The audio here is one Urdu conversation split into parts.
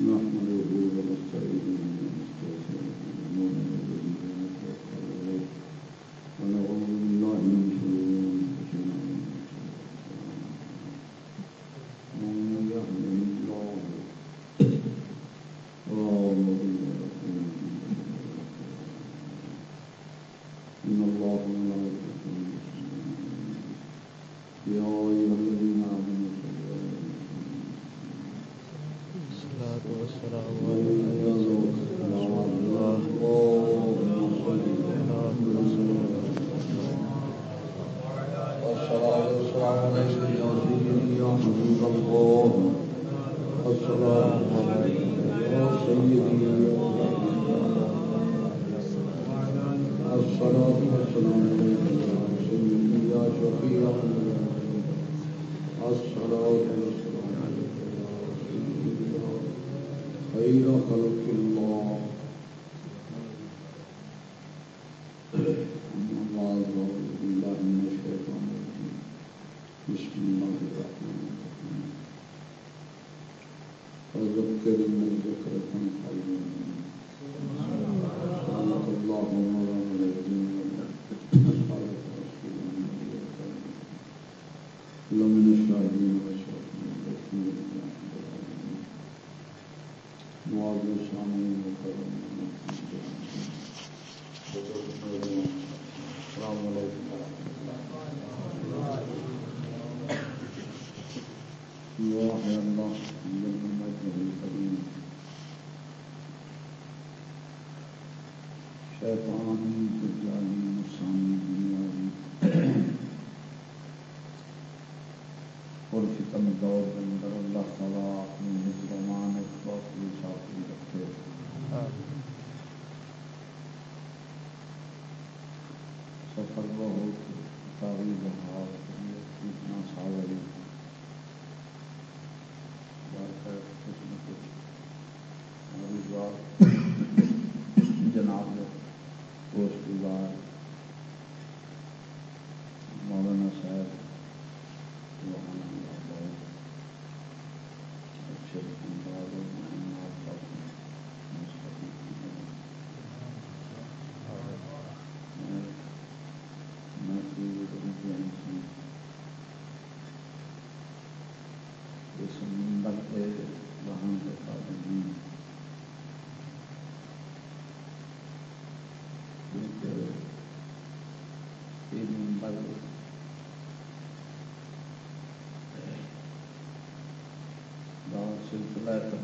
No.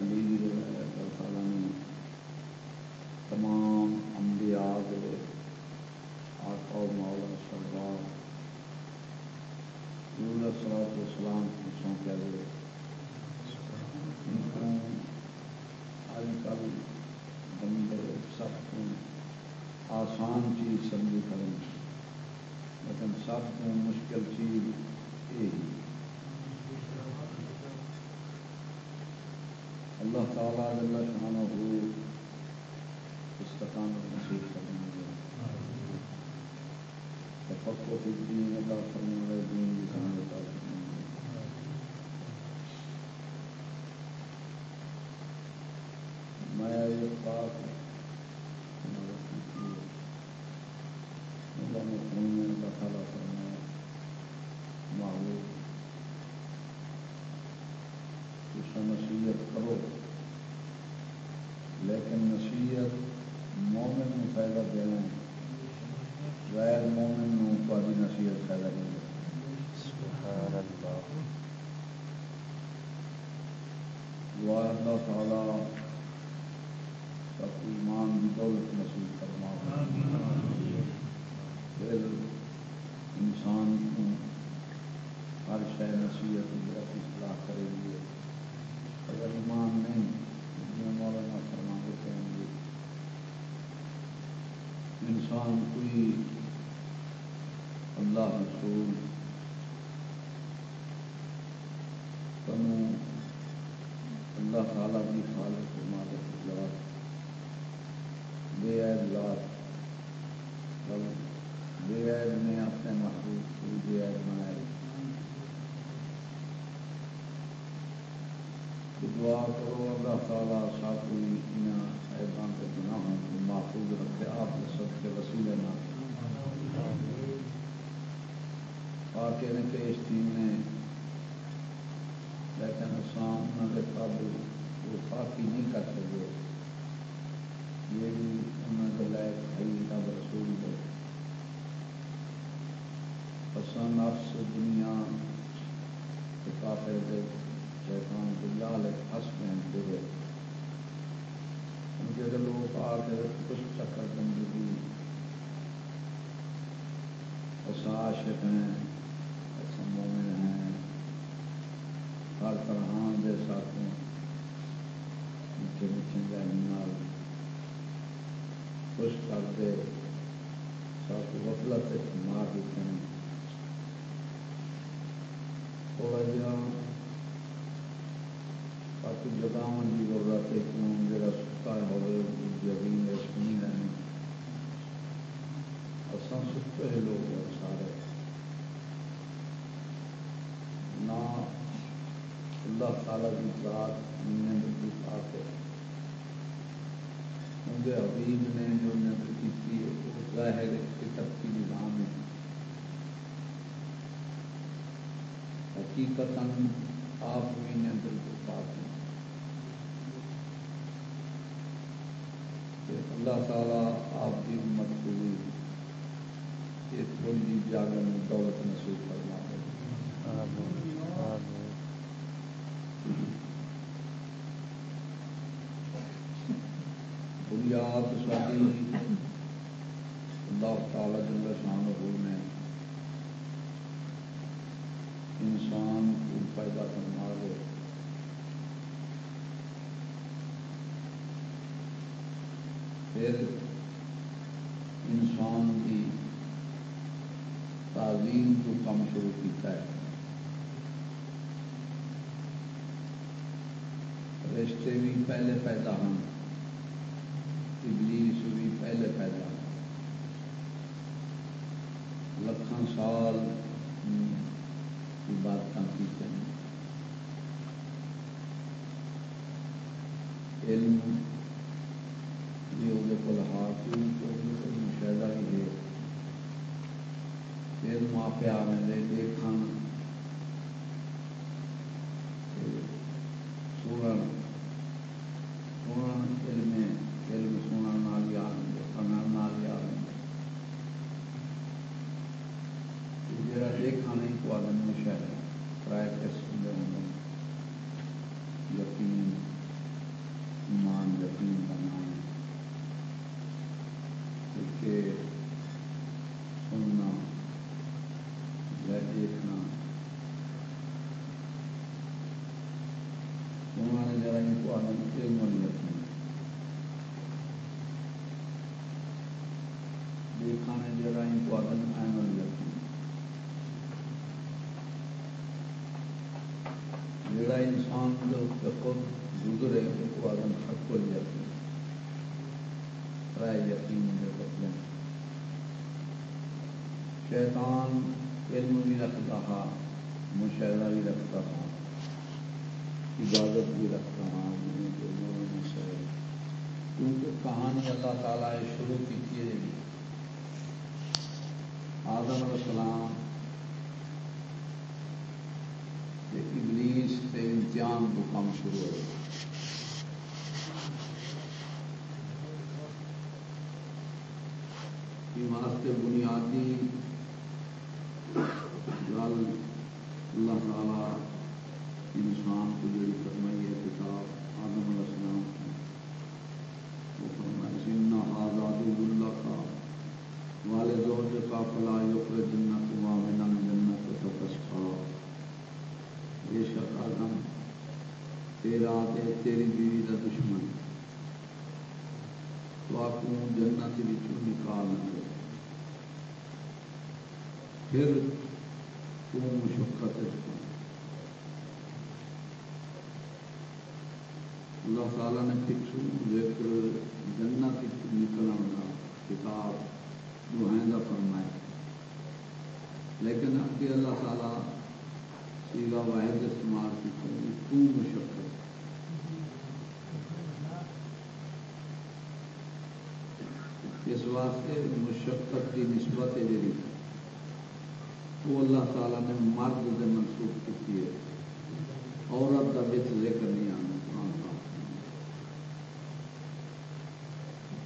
تقریر تعالیٰ نے تمام انبیاء کے آقا و مولا سردار حضور اسلام کو سونپیا گئے ان کل بندے سخت آسان چیز سمجھی کریں لیکن سب کو مشکل چیز یہ اللہ تعالیٰ جل شانہ ہو استقامت نصیب کرنے گے۔ میں یہ حقیقت آپ بھی نیند کی بات ہے اللہ تعالیٰ آپ کی امت کو بھی ایک تھوڑی جاگن دولت محسوس کرنا ہے بنیاد ساری اللہ تعالی جل شان حضور نے انسان کو پیدا کرنا ہے پھر انسان کی تعلیم کو کم شروع کیتا ہے۔ رشتے بھی پہلے پیدا ہوں۔ ابلیس بھی پہلے پیدا ہوں۔ لکھان سال عبادت کی علم یہ وہ کو مشاہدہ ہی ہے۔ پھر ماپیا میں دیکھا سنن سنن علم علم سنن نال یاد سنن نال یاد جڑا دیکھا نہیں تو آدمی مشاہدہ کرائے قسم ہوں یقین ایمان یقین بنانا کہ سننا یا دیکھنا سننا نے ذرا ان کو آنند علم رکھنا دیکھا نے ذرا ان کو آنند احمد رکھنا جڑا انسان جو خود گزرے ان کو آنند حق کو رکھنا رائے یقین بدلے شیطان علم بھی رکھتا تھا مشاہدہ بھی رکھتا تھا عبادت بھی رکھتا تھا کیونکہ کہانی اللہ تعالیٰ شروع کی تھی آدم علیہ السلام ابلیس سے امتحان کو کام شروع ہو واسطے بنیادی گل اللہ تعالی انسان کو جڑی فرمائی ہے، کتاب آدم علیہ السلام کی۔ وہ فرمائی سننا آزاد اللہ کا والے دور کا فلا یقر جنت وا من جنت فتسقا بے شک آدم، تیرا تے تیری بیوی کا دشمن۔ تو آپ کو جنت نکال دے۔ پھر تو مشقت اللہ تعالیٰ نے پچھو ایک جنت نکلن کا کتاب معاہدہ فرمائے لیکن اگے اللہ تعالیٰ سیلا واحد استعمال کی تو مشقت اس واسطے مشقت کی نسبت جی وہ اللہ تعالیٰ نے مرد سے منسوخ کی ہے عورت کا بچ ذکر نہیں آنا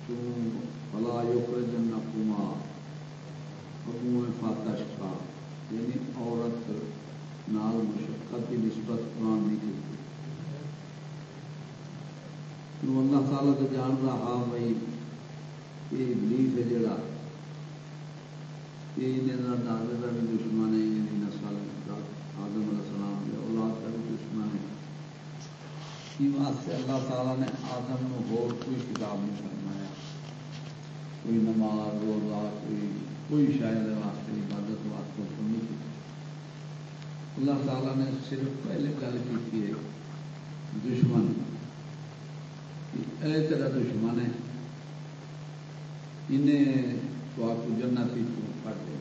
فلا یوکر جن فاتش کا یعنی عورت نال مشقت کی نسبت قرآن نہیں کی اللہ تعالیٰ تو ہاں بھائی، یہ بلیف ہے جڑا، یہ دادے کا بھی دشمن ہے یہ نسل آدم علیہ السلام اولاد کا بھی دشمن ہے۔ اس واسطے اللہ تعالیٰ نے آدم کو اور کوئی کتاب نہیں فرمایا۔ کوئی نماز روزہ کوئی کوئی شاید واسطے عبادت واسطے تو نہیں کی۔ اللہ تعالیٰ نے صرف پہلے گل کی ہے دشمن اے تیرا دشمن ہے، انہیں تو آپ کو جنتی پڑ دیا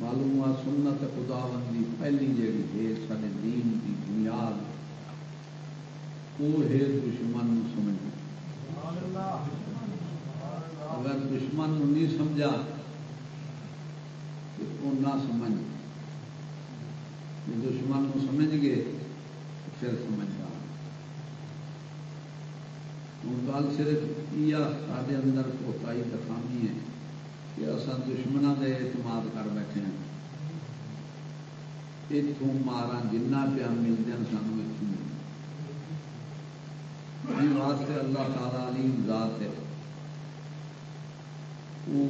معلوم ہوا سنت خدا بندی پہلی جیڑی ہے، سارے دین کی بنیاد وہ ہے دشمن سمجھ اگر دشمن نہیں سمجھا تو وہ نہ سمجھ جی دشمن کو سمجھ گئے پھر سمجھ گا ہوں گل صرف یہ سارے اندر کوتائی دکھانی ہے کہ اصل دشمنوں کے اعتماد کر بیٹھے ہیں۔ اتوں مارا جنہ پیا ملتے ہیں سانو اتوں واسطے اللہ تعالی علی ذات ہے۔ وہ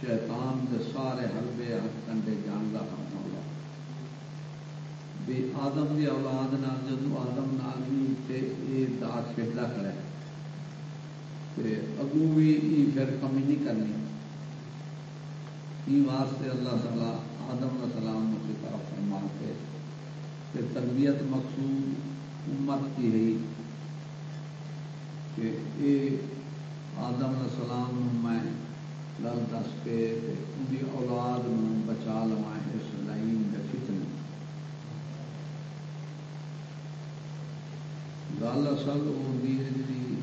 شیطان کے سارے حلبے ہاتھ کنڈے جانتا کرنا ہوگا بھی آدم کی اولاد نال جدو آدم نال بھی یہ داغ کھیلتا کرے اگو بھی پھر کمی نہیں کرنی۔ یہ واسطے اللہ تعالیٰ آدم علیہ السلام کتاب فرما کے تربیت مقصود امت کی ہے۔ کہ یہ آدم السلام میں گل دس کے ان کی اولاد بچا لوا اس لائن کے فتنے۔ گل اصل وہ جی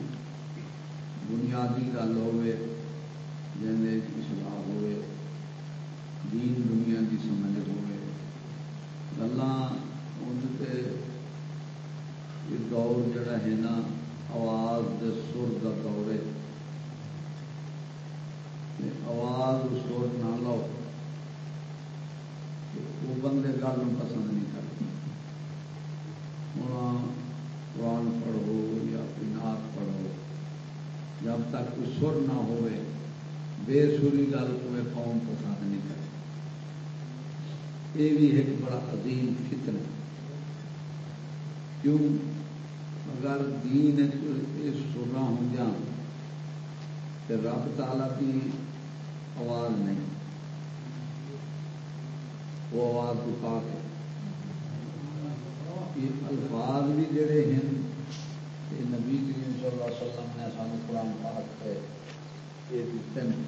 بنیادی گل ہوئے، جن اصلاح ہوئے، دین دنیا کی سمجھ ہوئے۔ گلان دور جڑا ہے نا آواز دے سر کا دور آواز سر نہ لو وہ بندے گل پسند نہیں کرتے۔ ہوں قرآن پڑھو یا کوئی نعت پڑھو، جب تک کوئی سر نہ ہوئے، بے سری گل کوئی قوم پسند نہیں کرتی یہ بھی ایک بڑا عظیم فتن ہے۔ کیوں؟ اگر دین سنا ہو جان تو رب تعالی کی آواز نہیں، وہ آواز کو پا کے الفاظ بھی جڑے ہیں یہ نبی کریم صلی اللہ علیہ وسلم نے سانو قرآن پاک ہے، یہ دیتے ہیں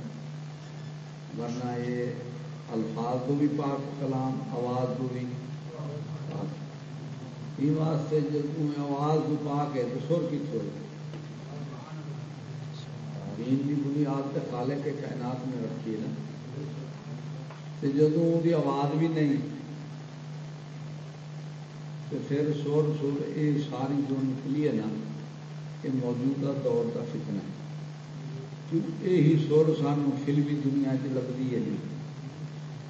ورنہ یہ الفاظ کو بھی پاک، کلام، آواز کو بھی واسطے جب میں آواز کو پاک ہے تو سر کتوں دین کی بنیاد تو کالے کے کائنات میں رکھی ہے نا۔ جدو کی آواز بھی نہیں تو پھر سر سر یہ ساری جو نکلی ہے نا یہ موجودہ دور کا فتنا ہے۔ یہی سر سانو فلمی دنیا چ لگتی ہے جی۔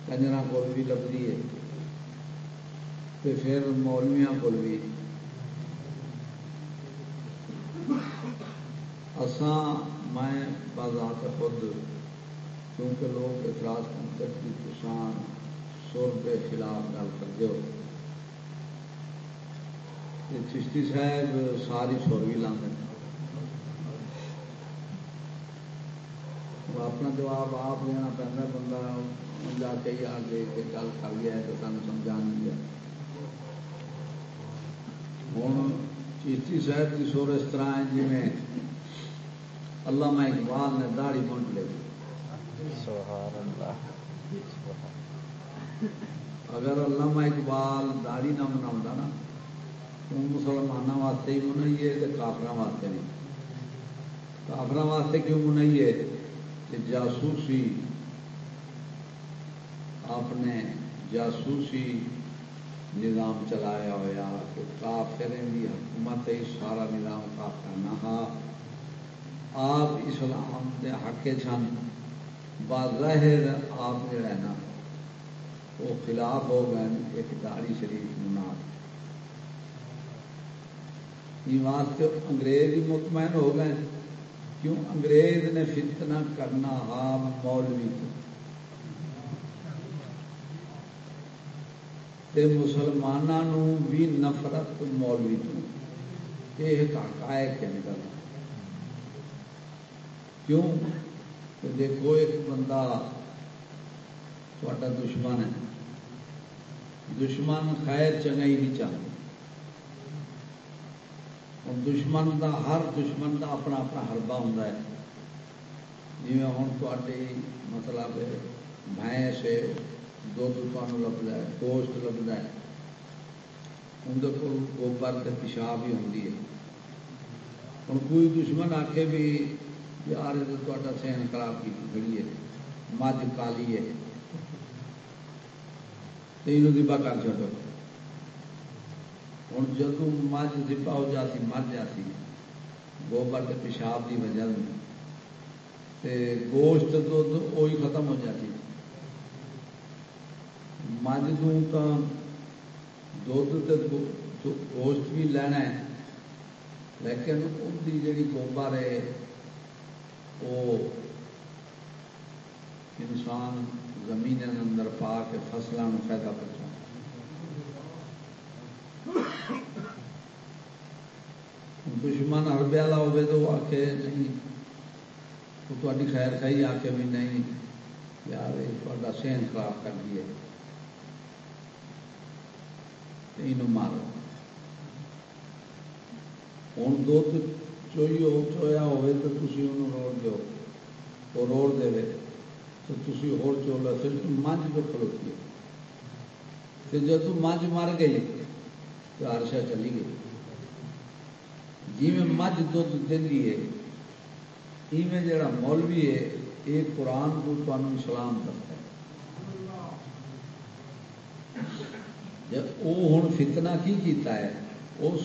نہیں کنجر کول بھی لبھی ہے۔ تو پھر مولویا کول بھی۔ اسان میں بازات خود، کیونکہ لوگ اعتراض کرتے کی کسان سر کے خلاف گل کرتے ہو۔ چشتی صاحب ساری سر بھی لانے اپنا جواب آپ لینا پہنا بندہ جا کے ہی آ گئے کہ گل کر گیا ہے تو تمہیں سمجھا نہیں گیا ہوں چیشتی صاحب کی سور اس طرح ہے جی میں علامہ اقبال نے داڑھی لے اگر علامہ اقبال داڑھی نہ منا نا تو مسلمانوں واسطے ہی منائیے تو کافر واسطے نہیں کافر واسطے کیوں منائی ہے کہ جاسوسی آپ نے جاسوسی نظام چلایا ہوا کہ کافریں بھی حکومت سارا نظام کافر نہ ہاں، آپ اسلام کے حق چن بظاہر آپ جڑا ہے نا وہ خلاف ہو گئے، ایک داڑی شریف مناف واسطے انگریز ہی مطمئن ہو گئے۔ کیوں؟ انگریز نے فتنہ کرنا، آپ مولوی تے مسلمانوں بھی نفرت مولوی تو یہ حقائق ہے نکل کیوں کہ دیکھو ایک بندہ تا دشمن ہے دشمن خیر چنگا ہی نہیں چاہتا دشمن دا ہر دشمن دا اپنا اپنا حربہ ہوں جی ہوں تے مطلب بھینس دھد لبتا ہے، گوشت لبتا ہے۔ اندر کو گوبر سے پیشاب ہی ہوتی ہے۔ ہوں کوئی دشمن آ کے بھی یار تا سین خراب کی کھڑی ہے، مجھ کالی ہے۔ یہ دبا کر چڑو ہوں جدو مجھ دبا ہو جاتی، مر جاتی، گوبر کے پیشاب کی وجہ گوشت دھد وہی ختم ہو جاتی۔ مجھ تو دھد گوشت بھی لینا ہے لیکن ان کی جڑی گوبر ہے وہ انسان زمین اندر پا کے فصلوں فائدہ پہنچا دشمن ہربے والا ہوے تو آ کے نہیں تو تاری خیر خائی آ کے بھی نہیں یار یہ سین خراب کر دیے یہ مارو ہوں دھد چوئی ہو چویا ہوئے تو تھی انہوں روڑ دو وہ روڑ دے تو تھی ہو چولہا پھر مجھ جو کھلوتی ہے پھر جب مجھ مر گئی تو ہرشا چلی گئی جی میں مجھ دھد دینی ہے ایویں جڑا مولوی ہے یہ قرآن کو تمہیں اسلام دستا ہے وہ ہوں فتنہ کی کیتا ہے، اس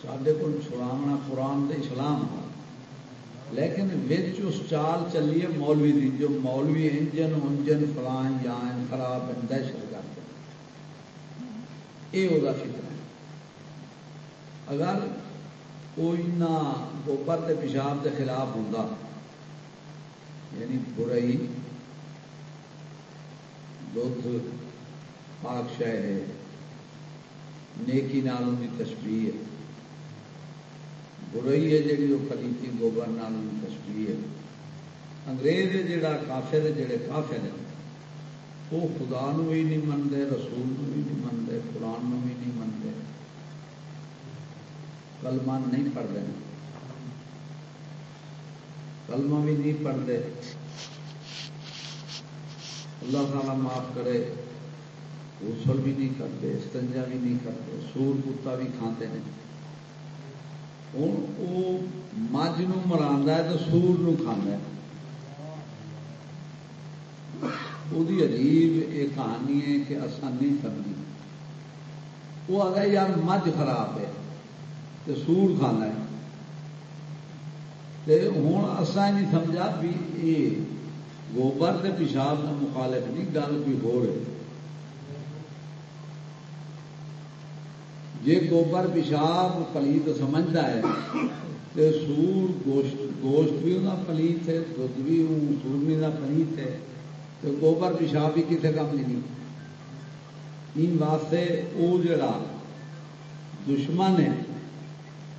سڈے کو چھڑاونا قرآن دے اسلام کا لیکن وچ اس چال چلیے مولوی دی، جو مولوی انجن انجن فلان جان خراب دہشت کرتے یہ وہ فتنہ ہے۔ اگر کوئی گوبر کے پیشاب کے خلاف ہوں یعنی برائی دھد پاک شہ ہے۔ نیکی نال ان کی تشبیح ہے۔ برائی ہے جی وہ خلیفی گوبر نال ان کی تشبیح ہے۔ انگریز ہے جڑا کافر ہے جڑے کافر ہیں۔ وہ خدا نو بھی نہیں منتے رسول نو بھی نہیں منتے قرآن نو بھی نہیں منتے کلمہ نہیں پڑھتے۔ کلمہ بھی نہیں پڑھتے۔ اللہ تعالیٰ معاف کرے۔ غسل بھی نہیں کرتے، استنجا بھی نہیں کرتے، سور کتا بھی کھاتے ہیں۔ ہوں وہ مجھ مرا ہے تو سور کھانا ہے وہ عجیب یہ کہانی ہے کہ اصل نہیں کرنی وہ آ گیا یار مجھ خراب ہے تو سور کھانا ہے ہوں اصا نہیں سمجھا بھی یہ گوبر کے پیشاب کا مخالف نہیں، گل کوئی ہو رہی۔ جی گوبر پیشاب پلیت سمجھتا ہے تو سور گوشت گوشت بھی انہیں پلیت ہے دھد بھی سورمی کا پلیت ہے تو گوبر پیشاب بھی کسی کام نہیں ان واسطے وہ جڑا دشمن ہے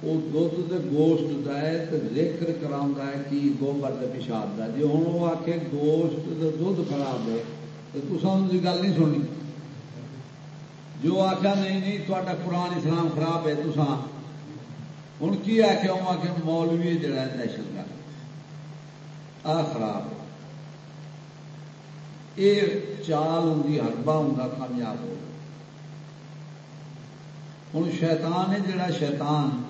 وہ دھد گوشت کا ہے تو ذکر کرا ہے کہ گوبر کے پیشاب کا جی ہوں وہ آ کے گوشت دھد خراب ہے تو تصاویر کی گل نہیں سننی۔ جو آخیا نہیں نہیں تا قرآن اسلام خراب ہے تو ہوں کی آخیا وہ آ مولوی جڑا دہشت گرد۔ آ، خراب۔ یہ چال ہوں ہربا ہوں کامیاب ہو ہوں شیطان ہے جڑا شیطان۔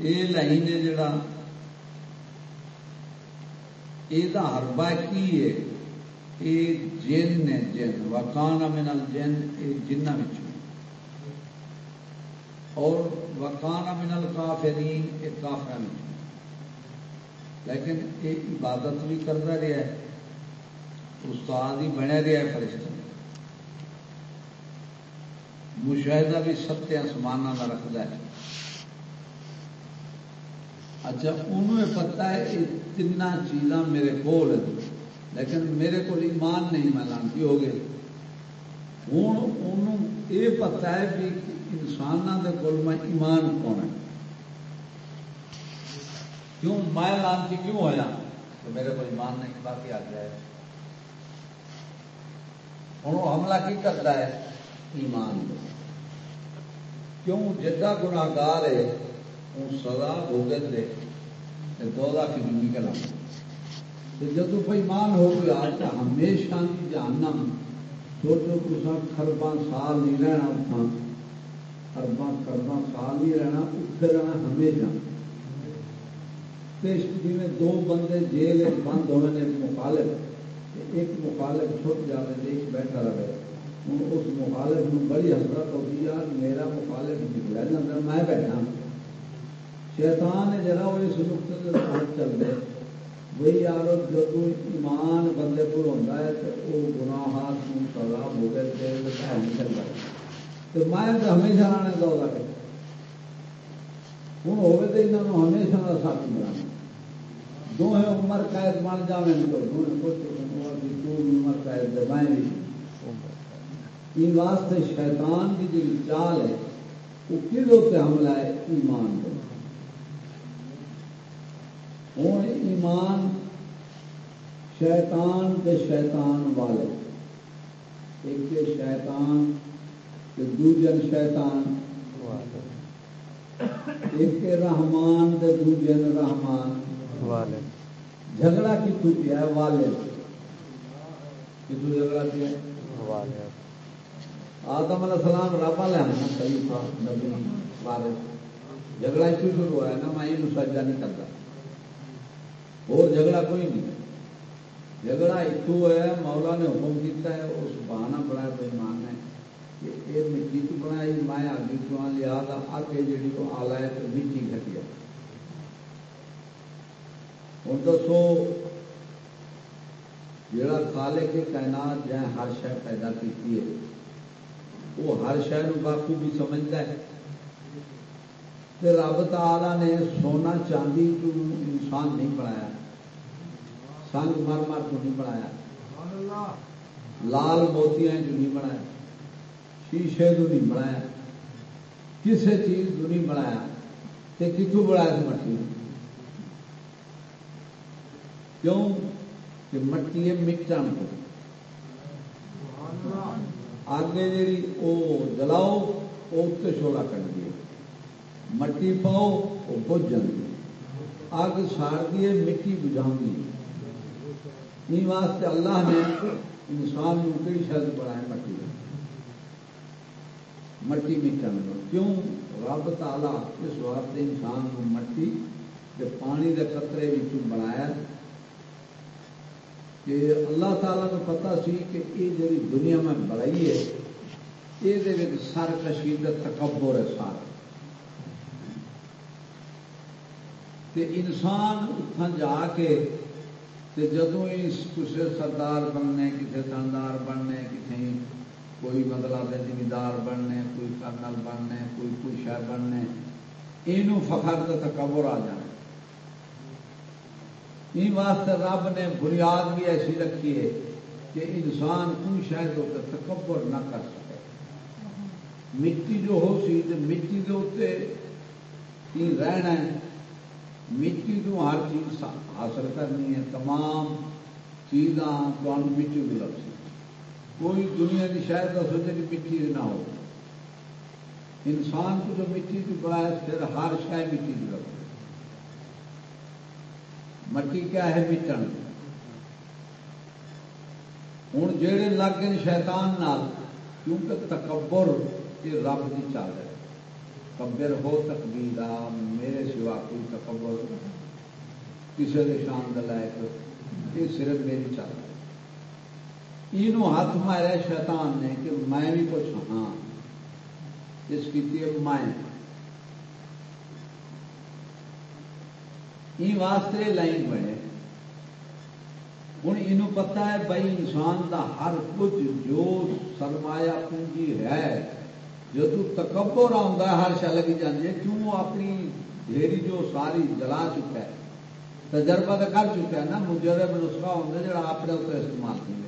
یہ لائن ہے جڑا۔ یہ حربہ کی ہے؟ یہ جن نے جن وکان من الجن یہ جنہ اور وکان من الکافرین یہ کافر لیکن یہ عبادت بھی کرتا رہا ہے استاد ہی بنیا رہا ہے فرشتہ مشاہدہ بھی ستیہ سمان کا رکھتا ہے اچھا انہوں پتا ہے یہ تین چیزاں میرے کو لیکن میرے کو ایمان نہیں، میں لانتی ہو گئے ہوں یہ پتا ہے بھی انسانوں کے کول میں ایمان کون ہے۔ کیوں؟ میں لانتی کیوں ہوا تو میرے کو ایمان نہیں، باقی آ گیا ہے۔ ہوں حملہ کی کرتا ہے؟ ایمان کیوں؟ جدا گناگار ہے، وہ سزا بھوگت دے۔ دو لاکھ زندگی کا جب مان ہو گیا تو ہمیشہ کی جاننا سوچو تصا خربا سال نہیں رہنا اتنا خربا خربا سال نہیں رہنا اتنے رہنا ہمیشہ۔ جی دو بندے جیل بند ہونے ایک مخالف ایک مخالف چھٹ جائے ایک بیٹھا رہے۔ ہوں اس مخالف میں بڑی حسرت ہوتی یار میرا مخالف نکلا جاتا میں بیٹھا۔ شیطان ہے جرا وہ اس نقطے سے چل رہے۔ وہی یار، جب ایمان بندے پر ہوتا ہے تو وہ گناہات سزا ہو گئے جیل نہیں چلتا تو میں تو ہمیشہ آنے دو لگے ہوں ہوگی تو یہاں ہمیشہ کا ساتھ بنا دونوں عمر قید بن جائے تو عمر قید میں بھی۔ واسطے شیطان کی جی چال ہے وہ کلو پہ حملہ ہے؟ ایمان کو ہوں ایمان شیطان کے شیطان والے۔ ایک شیطان کے دوجن شیطان۔ ایک رحمان کے دوجن رحمان۔ والے۔ جھگڑا کتوں کیا ہے والے۔ کتوں جھگڑا کیا ہے آدم علیہ السلام رابع لے آنا خلیفہ نبی والے جھگڑا کیوں شروع ہوا ہے نا میں یہ سجا نہیں کرتا۔ اور جھگڑا کوئی نہیں جھگڑا اتو ہے مولا نے حکم کیا ہے اس بہانا بڑا بےمان ہے کہ یہ مٹی تو بنائی میں آگے چواں لیا آگے جی وہ آلہ ہے تو مٹی گھٹیا ہوں دسو جڑا خالے کے کائنات جائیں ہر شہ پیدا کی ہے وہ ہر شہر باقو بھی سمجھتا ہے رب تعالی نے سونا چاندی تو انسان نہیں بنایا سنگ مر مر تو نہیں بنایا۔ لال موتیاں جو نہیں بنایا۔ شیشے تو نہیں بنایا۔ کسی چیز تو نہیں بنایا۔ تو کتوں بنایا مٹی کیوں؟ کہ مٹی ہے مٹن کو آگے جی وہ جلاؤ وہ اتنے شولا کر دیے۔ مٹی پاؤ وہ بج جاتی اگ ساڑ دیے مٹی بجھا دی واسطے اللہ نے انسان کو کئی شاید بنایا مٹی میں۔ مٹی میں مٹن کیوں؟ رب تالا اس واسطے انسان کو مٹی کے پانی کے قطرے بنایا؟ کہ اللہ تعالیٰ کو پتا سی کہ یہ جی دنیا میں بڑائی ہے، یہ سر کشیدت تکبر ہے سارا۔ انسان اتنا جا کے جدو ہی کسی سردار بننے کسی تھندار بننے کسی کوئی مطلب زمیندار بننے، کوئی کرنل بننے، کوئی کوئی شہ بننے یہ فخر تو تکبر آ جانا۔ یہ واسطے رب نے بنیاد بھی ایسی رکھی ہے کہ انسان کوئی شاید ہوتا تکبر نہ کر سکے۔ مٹی جو ہو سی تو مٹی کے اتنے رہنا ہے۔ مٹی تو ہر چیز حاصل کرنی ہے، تمام چیزاں مٹی کو لگ کوئی دنیا کی شاید کا سوچے کہ مٹی نہ ہو۔ انسان کو جو مٹی کی بڑھایا پھر ہر شاید مٹی کی لگ مٹی کیا ہے؟ مٹن۔ ہوں جہے لگ گئے شیطان نال، کیونکہ تکبر یہ رب کی چل ہے۔ متکبر ہو تقبیر میرے سوا کوئی تکبر کسی نے شان دلائق یہ صرف میری چل یہ ہاتھ مارا شیطان نے کہ میں بھی کچھ ہاں۔ اس کی میں واسطے لائن بنے۔ ہوں یہ پتا ہے بھائی انسان دا ہر کچھ جو سرمایہ پونجی ہے۔ جو تکبر آتا ہے، ہر شا لگی جاتی ہے، کیوں اپنی ڈیری جو ساری جلا چکا ہے، تجربہ تو کر چکا ہے نا مجرب نسخہ ہوتا جا اپنے اتنے استعمال کیا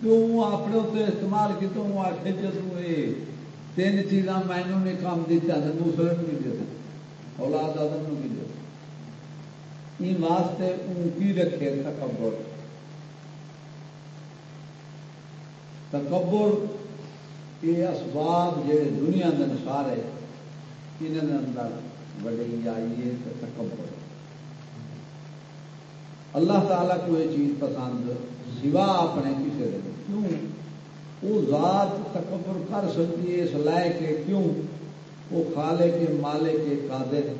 کیوں اپنے اتنے استعمال کی تو آخ جدو یہ تین چیزاں مینو نے کام دیتا دوسرے کو نہیں دیتا اولاد آدم کو نہیں دیتا واسطے اون کی رکھے تکبر۔ تکبر یہ اسباب جہے دنیا کے انسار ہے انہوں اندر وڈی آئیے تکبر اللہ تعالیٰ کو یہ چیز پسند سوا اپنے کسی دے۔ کیوں وہ ذات تکبر کر سکتی ہے اس لائے کے کیوں؟ وہ کھالے کے مالے کے قادر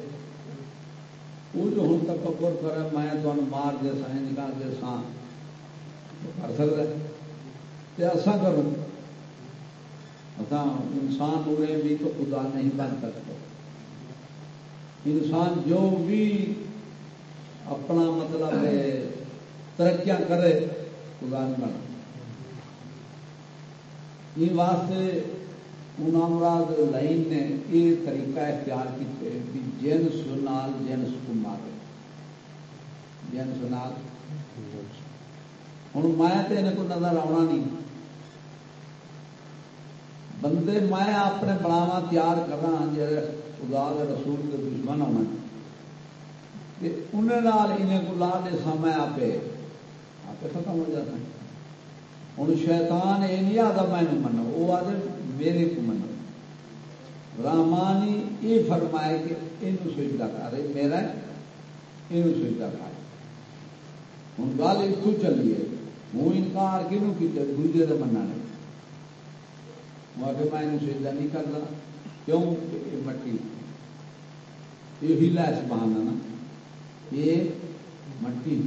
وہ جو ہوں تکبر کرے، میں تمہیں مار دے سا نکال دے سا کر سکتا ایسا کروں؟ انسان ہوئے بھی تو خدا نہیں بن سکتا۔ انسان جو بھی اپنا مطلب ہے، ترقیاں کرے، خدا نہیں بن یہ واسطے مراد لائن نے یہ طریقہ اختیار کیتے کہ جنس نال جنس کو مارے۔ جنس نال۔ ہوں، میں تو کو نظر آنا نہیں۔ بندے، میں اپنے بناوا تیار کرا ہاں، جی خدا رسول کے دشمن ہاں ہونا انہیں کو لا دے سا میں آپ آپ ختم ہو جاتا ہوں شیطان یہ نہیں آتا میں منو وہ آدھے میرے کو من رامانی یہ فرمائے کہ یہ سوچتا کر میرا یہ سوچتا کر۔ ہوں گل اتو چلیے ہوں انکار کیوں کیا دوجے کا مننا نہیں۔ وہ آ کے میں سوچتا نہیں کرتا کیوں؟ یہ مٹی۔ یہ لائس بہانا نا۔ یہ مٹی۔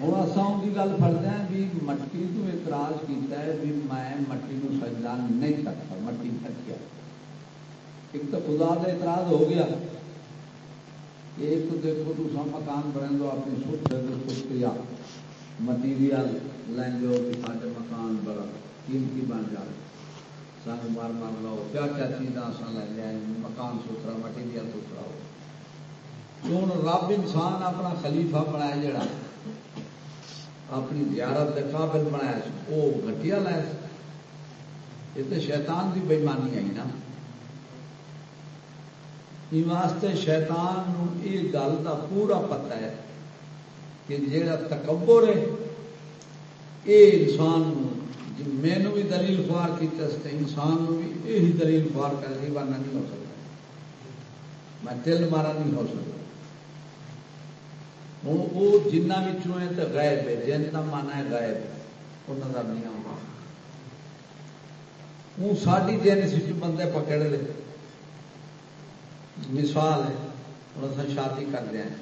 ہوں اصا ان کی گل پڑتے ہیں بھی مٹی تو اعتراض کیتا ہے بھی میں مٹی کو سجدہ نہیں کرتا، مٹی تھک گیا ایک تو خدا کا اعتراض ہو گیا۔ ایک تو دیکھو تو سا مکان بنے دو، اپنی سوچ سوچ کیا۔ مٹیریل لیں گے سارے مکان بڑا۔ قیمتی بن جائے۔ سنگ مار مار لو کیا کیا چیزاں لے لیا مکان ستھرا مٹیریل ستھرا ہو۔ ہوں رب انسان اپنا خلیفہ بنایا جڑا اپنی زیارت کے قابل بنایا وہ گٹیا لایا یہ تو شیطان کی بےمانی آئی نا۔ واسطے شیطان یہ گل کا پورا پتا ہے کہ جا تکبر ہے یہ انسان مینو بھی دلیل خوار کی انسان بھی یہی دلیل خوار کر ورنہ نہیں ہو سکتا۔ میں دل مارا نہیں ہو سکتا۔ ہوں وہ جنہ ہے تو غائب ہے، جن کا من ہے غائب۔ وہ نظر نہیں آتا ہوں ساری جن جنس بندے پکڑ لے۔ مثال ہے ہوں اصل شادی کر رہے ہیں۔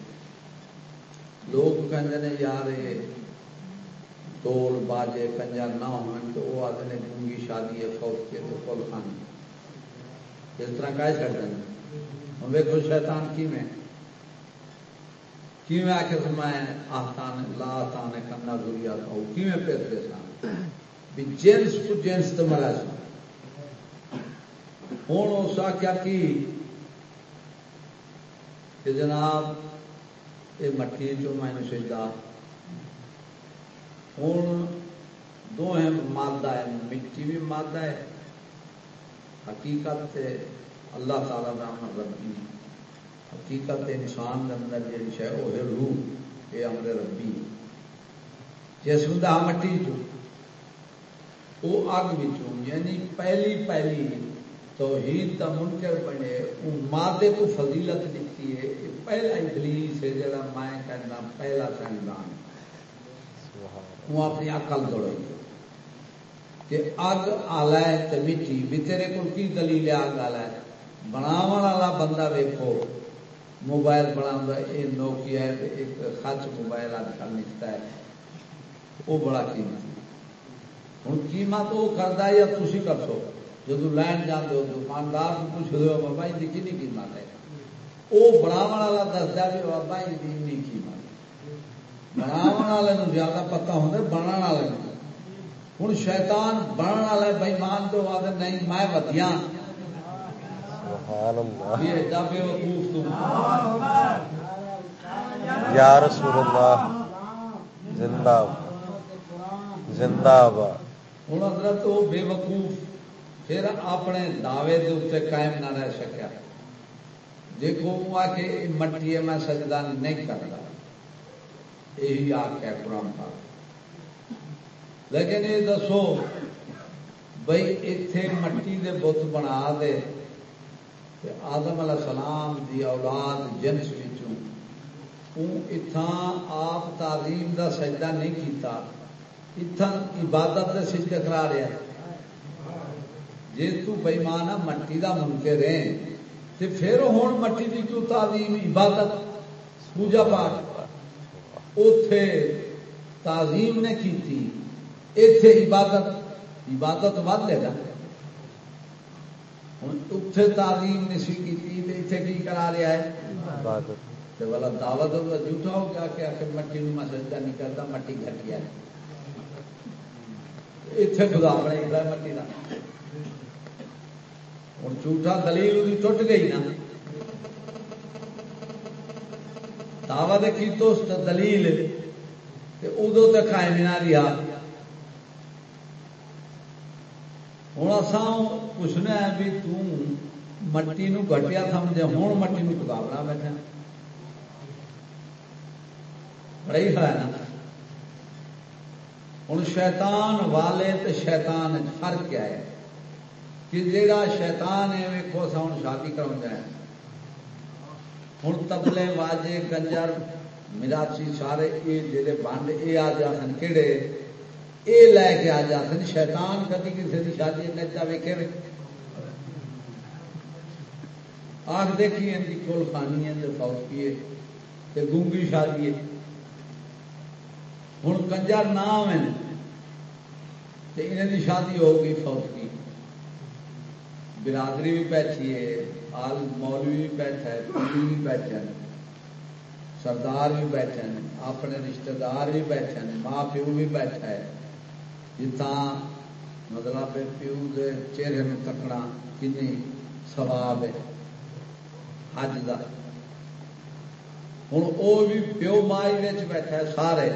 لوگ کہتے ہیں یار یہ ٹول باجے کنجر نہ ہو تو وہ آتے ہیں گونگی شادی ہے فوج کے تو کل خانی اس طرح کہہ چڑھتے ہیں۔ ہم ویکو شیطان کی میں کیویں آ کے میں آستان لا آستان کنا دوریا تھا؟ کیویں پیسے سا بھی جنس تو جنس تو مرا سا ہوں اس آخیا کی؟ کہ جناب یہ مٹھی چو میں نے ہوں دو ہیں مادہ ہے مٹی بھی مادہ ہے حقیقت اللہ تعالی کا ربی حقیقت انسان کے اندر جی شہ وہ ہے روح یہ امر ربی جسم دا مٹی چ وہ اگ بچوں یعنی پہلی پہلی توحید کا منکر بنے وہ مادے کو فضیلت دیتی ہے پہلا ابلیس ہے جڑا میں کہنا پہلا سائنسدان وہ اپنی عقل دوڑے۔ کہ اگ آلہ ہے تو مٹی بھی تیرے کو کی دلیل اگ آلہ ہے؟ بناو والا بندہ ویکو موبائل بنا یہ نوکیا ہے، ایک خچ موبائل اج کل نکتا ہے۔ وہ بڑا قیمت ہوں قیمت وہ کرتا یا تھی کر سو جب لین جانے ہو، دکاندار پوچھ دو بابا جی کی قیمت ہے؟ وہ بناو والا دستا بھی بابا جی کی بناو والے زیادہ پتا ہوتا بننے والے ہوں شیطان بننے والے بےمان تو آدھے نہیں میں ودیا یا رسول اللہ زندہ زندہ ہوں حضرت وہ بے وقوف پھر اپنے دعوے کے اتنے قائم نہ رہ سکیا۔ دیکھو آ کے مٹی ہے میں سجدہ نہیں کرتا۔ یہی آخیا قرآن پاک۔ لیکن یہ دسو بھائی اتے مٹی دے بت بنا دے آدم علیہ السلام دی اولاد جنس اتھان آپ تعلیم دا سجدہ نہیں کیتا اتھان عبادت دے سجدے کرا رہا ہے جی تیمان مٹی کا منکر ہے تو پھر ہوں مٹی کی کیوں تعلیم، عبادت، پوجا پاٹ اتے تعظیم نے کی تھی۔ اتے عبادت عبادت ود ہے نا ہوں اتے تعلیم نے سی کی اتنے کی کرا رہا ہے؟ والا دعوت جھوٹا ہو گیا کہ آخر مٹی میں سجدہ نہیں کرتا مٹی گھر گیا اتنے خدا بنے مٹی کا ہوں جھوٹا دلیل ٹوٹ گئی نا۔ دعوت کی تو دلیل ادو تک آئے مینا رہا ہوں اصا پوچھنا ہے بھی تٹی گٹیا سمجھے ہوں مٹی نکا بنا بیٹھا بڑا ہی ہے نا۔ ہوں شیطان والے تو شیطان فرق کیا ہے۔ کہ جیڑا شیطان ہے ویکو سا ہوں شادی کرا ہے ہوں تبلے واجے گنجر مراسی سارے یہ جڑے بنڈ یہ آ جان کہڑے یہ لے کے آ جاتے شیطان کدی کسی کی شادی نچا ویکے آخ دیکھی ان کی کل خانی ہے جو فوجی ہے گونگی شادی ہے ہوں کنجر نام ہے انہیں شادی ہو گئی فوج کی برادری بھی بیٹھی ہے آل مولوی بھی بیٹھا ہے پولی بھی بیٹھے ہیں سردار بھی بیٹھے ہیں اپنے رشتہ دار بھی بیٹھے ہیں ماں پیو بھی بیٹھا ہے۔ جتنا مطلب پیو کے چہرے میں تکنا کنی سواب ہے، حج کا ہوں وہ بھی پیو مائی بیٹھا ہے سارے۔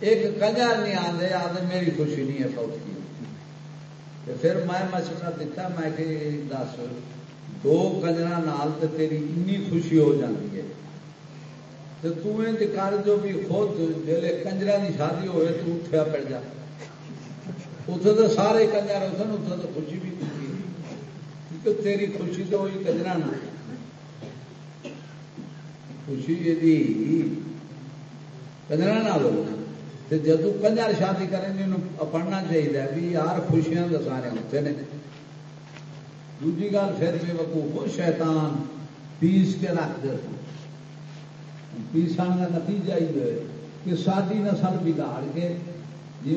ایک کنجر نہیں آتے آتے میری خوشی نہیں ہے فوج کی۔ پھر میں مشورہ دیتا میں کہ دس دو کنجر نال تو تیری اینی خوشی ہو جاتی ہے تو تج کر جو بھی خود جی کنجر کی شادی ہوئے تو اٹھیا پڑ جا اتنے تو سارے کنجر ہوتے اتنے تو خوشی بھی کی تیری خوشی تو وہی کنجر نہ خوشی یہ کنجر نہ لوگ جدو کنجر شادی کریں گے پڑھنا چاہیے بھی یار خوشیاں دسانے ہوتے ہیں دوجی گل پھر بھی وقوف شیطان پیس کے رکھ دے پیسان کا نتیجہ ہی ہے کہ ساری نسل بگاڑ کے جی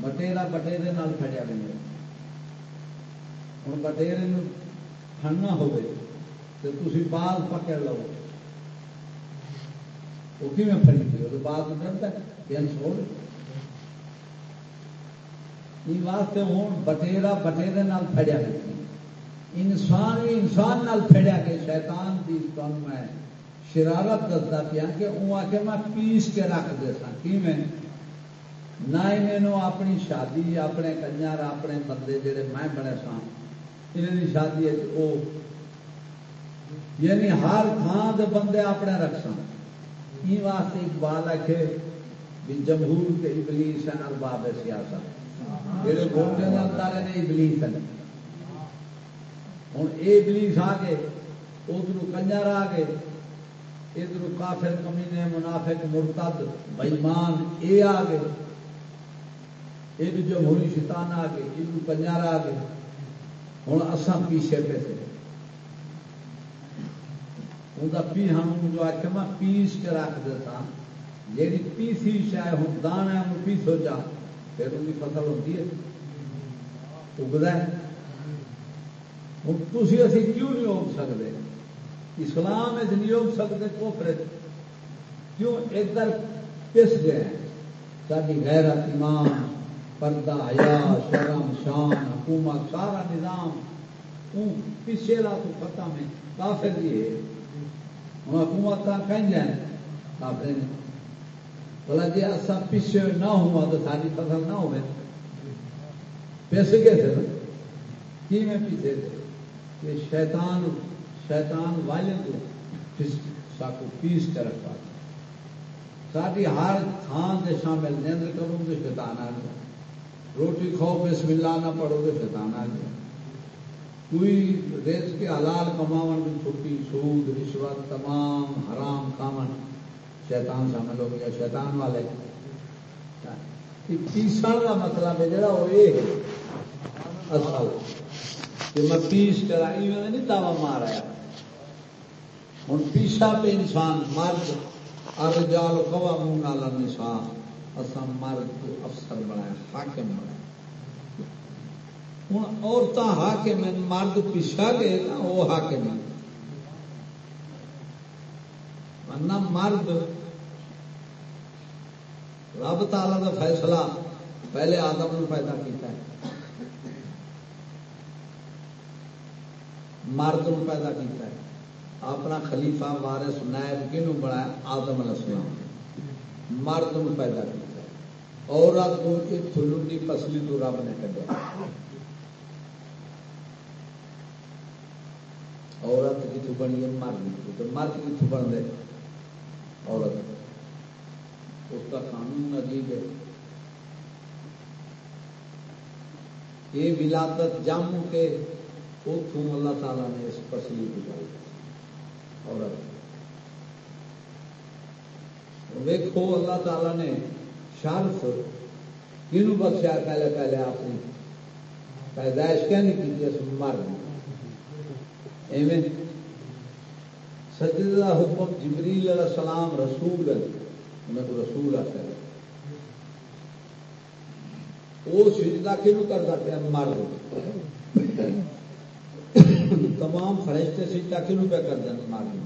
بٹیرا بٹیرے کھڑیا گیا ہوں بٹیرے کھڑنا ہوگی تو تھی باغ پکڑ لو۔ وہ کیون فری تھی وہ باغ ڈرتا مطلب ہے واسطے ہوں بٹیرا بٹیرے فڑیا انسان بھی انسان فڑیا کہ شیطان کی تمہیں میں شرارت دستا پیا کہ وہ آ کے میں پیس کے رکھ دے سا کی میں؟ نہ انہوں اپنی شادی، اپنے کنجر، اپنے بندے جڑے میں بڑے سا انہیں کی شادی وہ یعنی ہر تھان دے بندے اپنے رکھ سن واسطے اقبال ہے کہ بھی جمہور کے ابلیس ہیں، ارباب سیاست۔ میرے ووٹیں تارے ابلیس ہیں۔ ہوں یہ ابلیس آ گئے ادھر کنجر آ گئے ادھر کافر کمینے منافق مرتد بےمان یہ آ گئے یہ جمہوری شیطان آ گئے یہ پنجارا آ گئے ہوں اسان پیچھے پہ تھے ان پی ہم جو آخ میں پیس کے رکھ دیتا۔ جی پیسی شاید ہوں دان ہے وہ پیس جا، پھر ان کی فصل ہوتی ہے۔ اگتا ہے۔ ہوں تھی اسی کیوں نہیں اگ سکتے اسلام نہیں اگ سکتے کوفر کیوں ادھر پس گئے ساری غیرت ایمان پردہ حیا شرم شان حکومت سارا نظام پیچھے لا تو پتا میں کافر جی ہے ہوں حکومت کہیں جائیں کافر نے بلا جی اصا پیچھے نہ ہوا تو ساری فصل نہ ہوئے پیسے کے تھے کی میں پیچھے تھے کہ شیطان شیطان والے تو ساکو پیس کے رکھا ساری ہر تھان سے شامل نیندر کروں تو شیطان آ گیا۔ روٹی کھاؤ بسم اللہ نہ پڑھو تو شیطان آ گیا۔ کوئی ریس کے حلال کماون کی چھٹی، سود، رشوت، تمام حرام کامن شیطان شامل ہو گیا، شیطان والے۔ پیسن کا مطلب ہے، جڑا وہ یہ اصل۔ کہ میں پیس کرا نہیں دعوی مارا ہوں پیسا پہ انسان مرد ارجال کوا منہ والا نشان اصا مرد کو افسر بنایا حاکم بنایا ہوں عورتیں حاکم مرد پیچھا گئے نا وہ حاکم ورنہ مرد رب تالا کا فیصلہ پہلے آدم نے پیدا کیتا ہے مرد نو پیدا کیتا ہے۔ اپنا خلیفہ، وارث، نائب کنو بنایا آدم علیہ السلام۔ مرد نو پیدا کیتا ہے۔ عورت کو ایک تھلوٹی پسلی تو رب نے کڈیا۔ عورت کتوں بنی ہے، مرد تو مرد کتوں بن دے عورت۔ اس کا قانون عجیب ہے۔ یہ ولادت جم کے اتوں اللہ تعالیٰ نے اس پسلی بجائی عورت ویکو اللہ تعالیٰ نے شرف کینوں بخشا پہلے پہلے اپنی پیدائش کیا نہیں کی اس مرد ایویں۔ سجدے کا حکم جبریل علیہ السلام رسول ہے، انہیں کو رسول آتا ہے۔ وہ سجدہ کیوں کر سکتے ہیں؟ مرد تمام فرشتے سجدہ کیوں پہ کر دیں مرد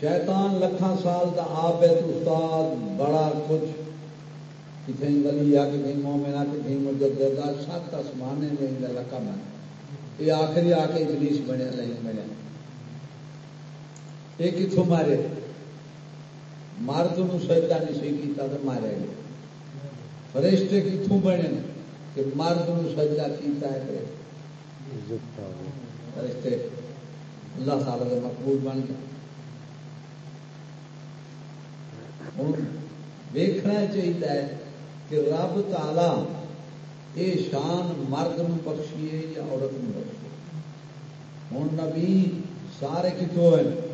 شیطان لکھان سال کا آپ استاد بڑا کچھ۔ کتنے گلی آ کتنے مومنا کتنے مجدد سات آسمانے میں لکا بنا یہ آخری آ کے انگلش بنے، نہیں بنے۔ یہ کتوں مارے؟ مرد سجدہ نہیں سی کیتا تو مارے۔ گئے فرشتے کتوں بنے؟ کہ مرد سجدہ کیتا ہے۔ فرشتے اللہ تعالی کا مقبول بن گئے ہوں دیکھنا چاہیے کہ رب تعالی یہ شان مرد نو بخشیے یا عورت نو بخشیے۔ ہوں نبی سارے کتوں ہیں۔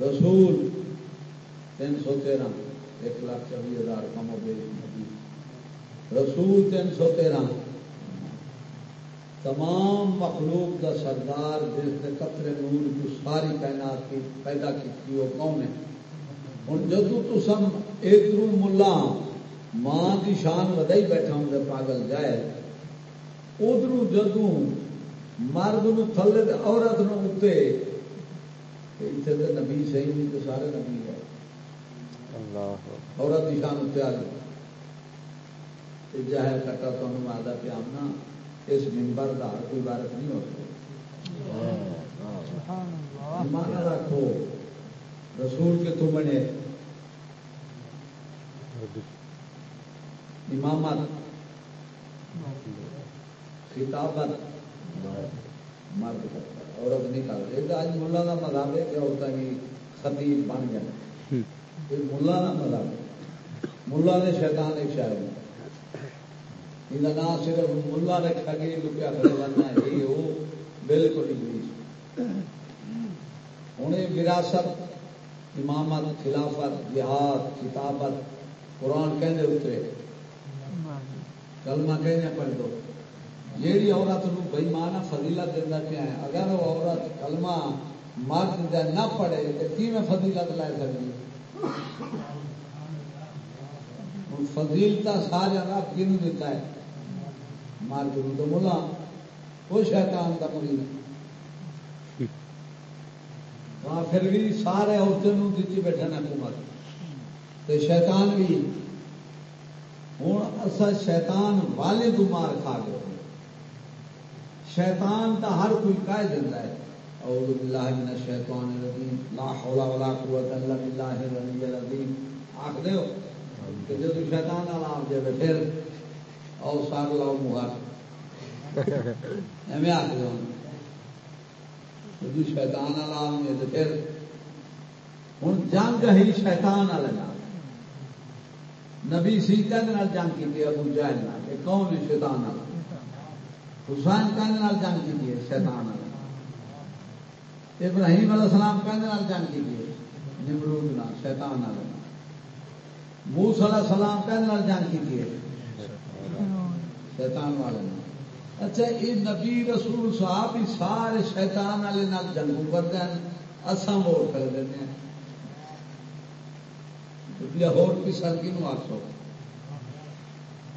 رسول تین سو تیرہ، ایک لاکھ چوبیس ہزار کم ہو گئے نبی۔ رسول تین سو تیرہ۔ تمام مخلوق کا سردار جس نے قطر نور کی ساری تعینات کی پیدا کی وہ کون ہے۔ ہوں جدو تو سم ایک ملا ماں کی شان ودائی بیٹھا ہوں پاگل جائے۔ ادھر جدو مرد نو تھلے عورت نو اتنے اتنے تو نبی صحیح نہیں تو سارے نبی ہے۔ عورت کی شان اتنے آ گئی۔ جاہر کٹا تمہیں آدھا پیامنا اس ممبر کوئی بارت نہیں ہو سکتا۔ من رکھو۔ رسول کے تو بنے۔ امامت۔ خطابت۔ مرد عورت نہیں کر رہے۔ آج ملا کا مذہب ہے کہ عورتیں بھی خطیب بن گئے یہ ملا کا مذہب۔ ہے ملا نے شیطان ایک شاعر یہ نام صرف ملا رکھا گیا لکیا کھڑے کرنا ہے یہ وہ بالکل انگلش ہوں وراثت، امامت، خلافت، جہاد کتابت قرآن کہنے اترے۔ کلمہ کہنے پڑھ دو۔ جیڑی عورت نو بئی مانا فضیلت دینا پیا ہے؟ اگر وہ عورت کلمہ مرد دے نہ پڑھے تو کی میں فضیلت لے سکتی فضیلتا سارے رب کی دیتا ہے؟ مرد نو تو ملا وہ شیطان کا مرید پھر بھی سارے عورتوں دیتی بیٹھے حکومت تو شیطان بھی ہوں اصا شیطان والے تو مار کھا گئے شیطان تو ہر کوئی کہہ دیتا ہے۔ اعوذ باللہ من الشیطان الرجیم۔ لا حول ولا قوت الا باللہ العلی العظیم آخ دیو کہ جو شیطان والا آپ جائے پھر او سار لاؤ مہار ایویں آخ دیو شیطان والا تو پھر ہوں جنگ ہی شیطان والے نبی سی کہ جنگ کی ابو جہل یہ کون ہے شیطان والا حسین کہ جنگ کی شیطان والا ابراہیم علیہ السلام کہ جنگ کی نمرود شیطان والا موس علیہ السلام کہ جنگ کی شیطان والے اچھا یہ نبی رسول صاحب ہی سارے شیطان والے نال جنگو کرتے ہیں۔ اصا ووٹ کر دینا ہور پیسن کی آخو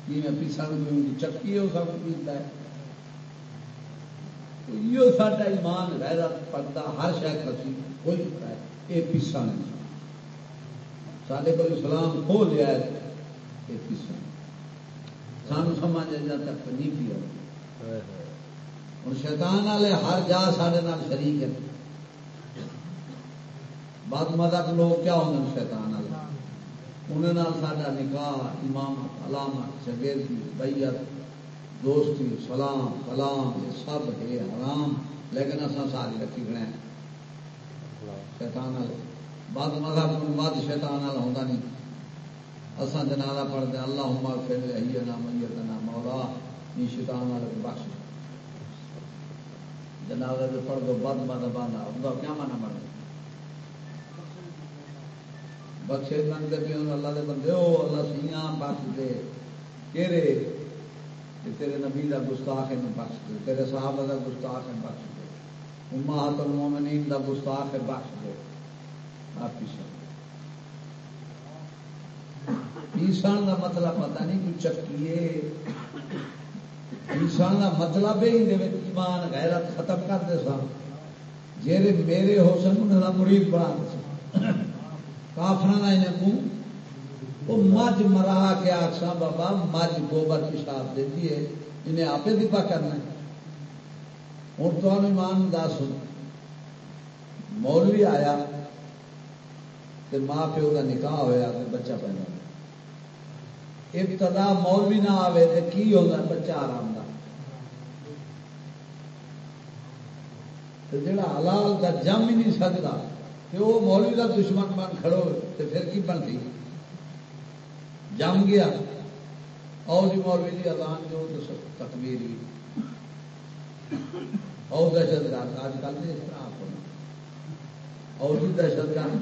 میں پیسن چکی وہ سب پیتا ہے۔ یہ ساڈا ایمان غیرت پردہ ہر شاید کسی کوئی چکا ہے۔ یہ پیسا نہیں سارے کو اسلام کھو لیا ہے یہ پیسا سانو سمجھ تک نہیں پیا۔ ہوں شیطان والے ہر جا سارے شریک ہے بد مدد لوگ کیا ہوں شیطان والے؟ انہوں سارا نکاح امامت علامت شگیردی بیت دوستی سلام کلام یہ سب ہے حرام لیکن اصا ساری رکھی کھڑے شیطان والے بد مذہب بد شیطان والا ہوتا نہیں۔ اصا جنازہ پڑھتے اللہ عمر پھر نا میتنا مولا۔ یہ شیطان والے کو بخش۔ جنازہ جو پڑھ دو بد مانا باندھا ان کا کیا مانا بن بخشے منگتے پہ اللہ دے بندے ہو، اللہ سیاں بخش دے۔ کہڑے تیرے نبی کا گستاخ ہے بخش دے، تیرے صحابہ کا گستاخ ہے بخش دے۔ امہات المومنین کا گستاخ ہے بخش دے۔ آپ کی سب ایسان کا مطلب پتا نہیں کوئی چکیے۔ انسان کا مطلب ہی ایمان غیرت ختم کرتے سن۔ جی میرے ہو سن انہوں کا مرید بنا کافر وہ مجھ مرا کے آخسا بابا مجھ گوبر پیشاب دیتی ہے۔ انہیں آپ دپا کرنا ہوں تو ایمان دس مولوی آیا تو ماں پیو کا نکاح ہوا بچہ پیدا ابتدا مولوی نہ آئے تو کی ہوگا بچہ آرام جڑا حلال کا جم ہی نہیں سکتا تو وہ مولوی کا دشمن بن کھڑو تو پھر کی بنتی؟ جم گیا۔ اور جی مولوی جی ادان جو تکبیر بھی اور دہشت گرد، آج کل اس طرح آپ اور بھی دہشت گرد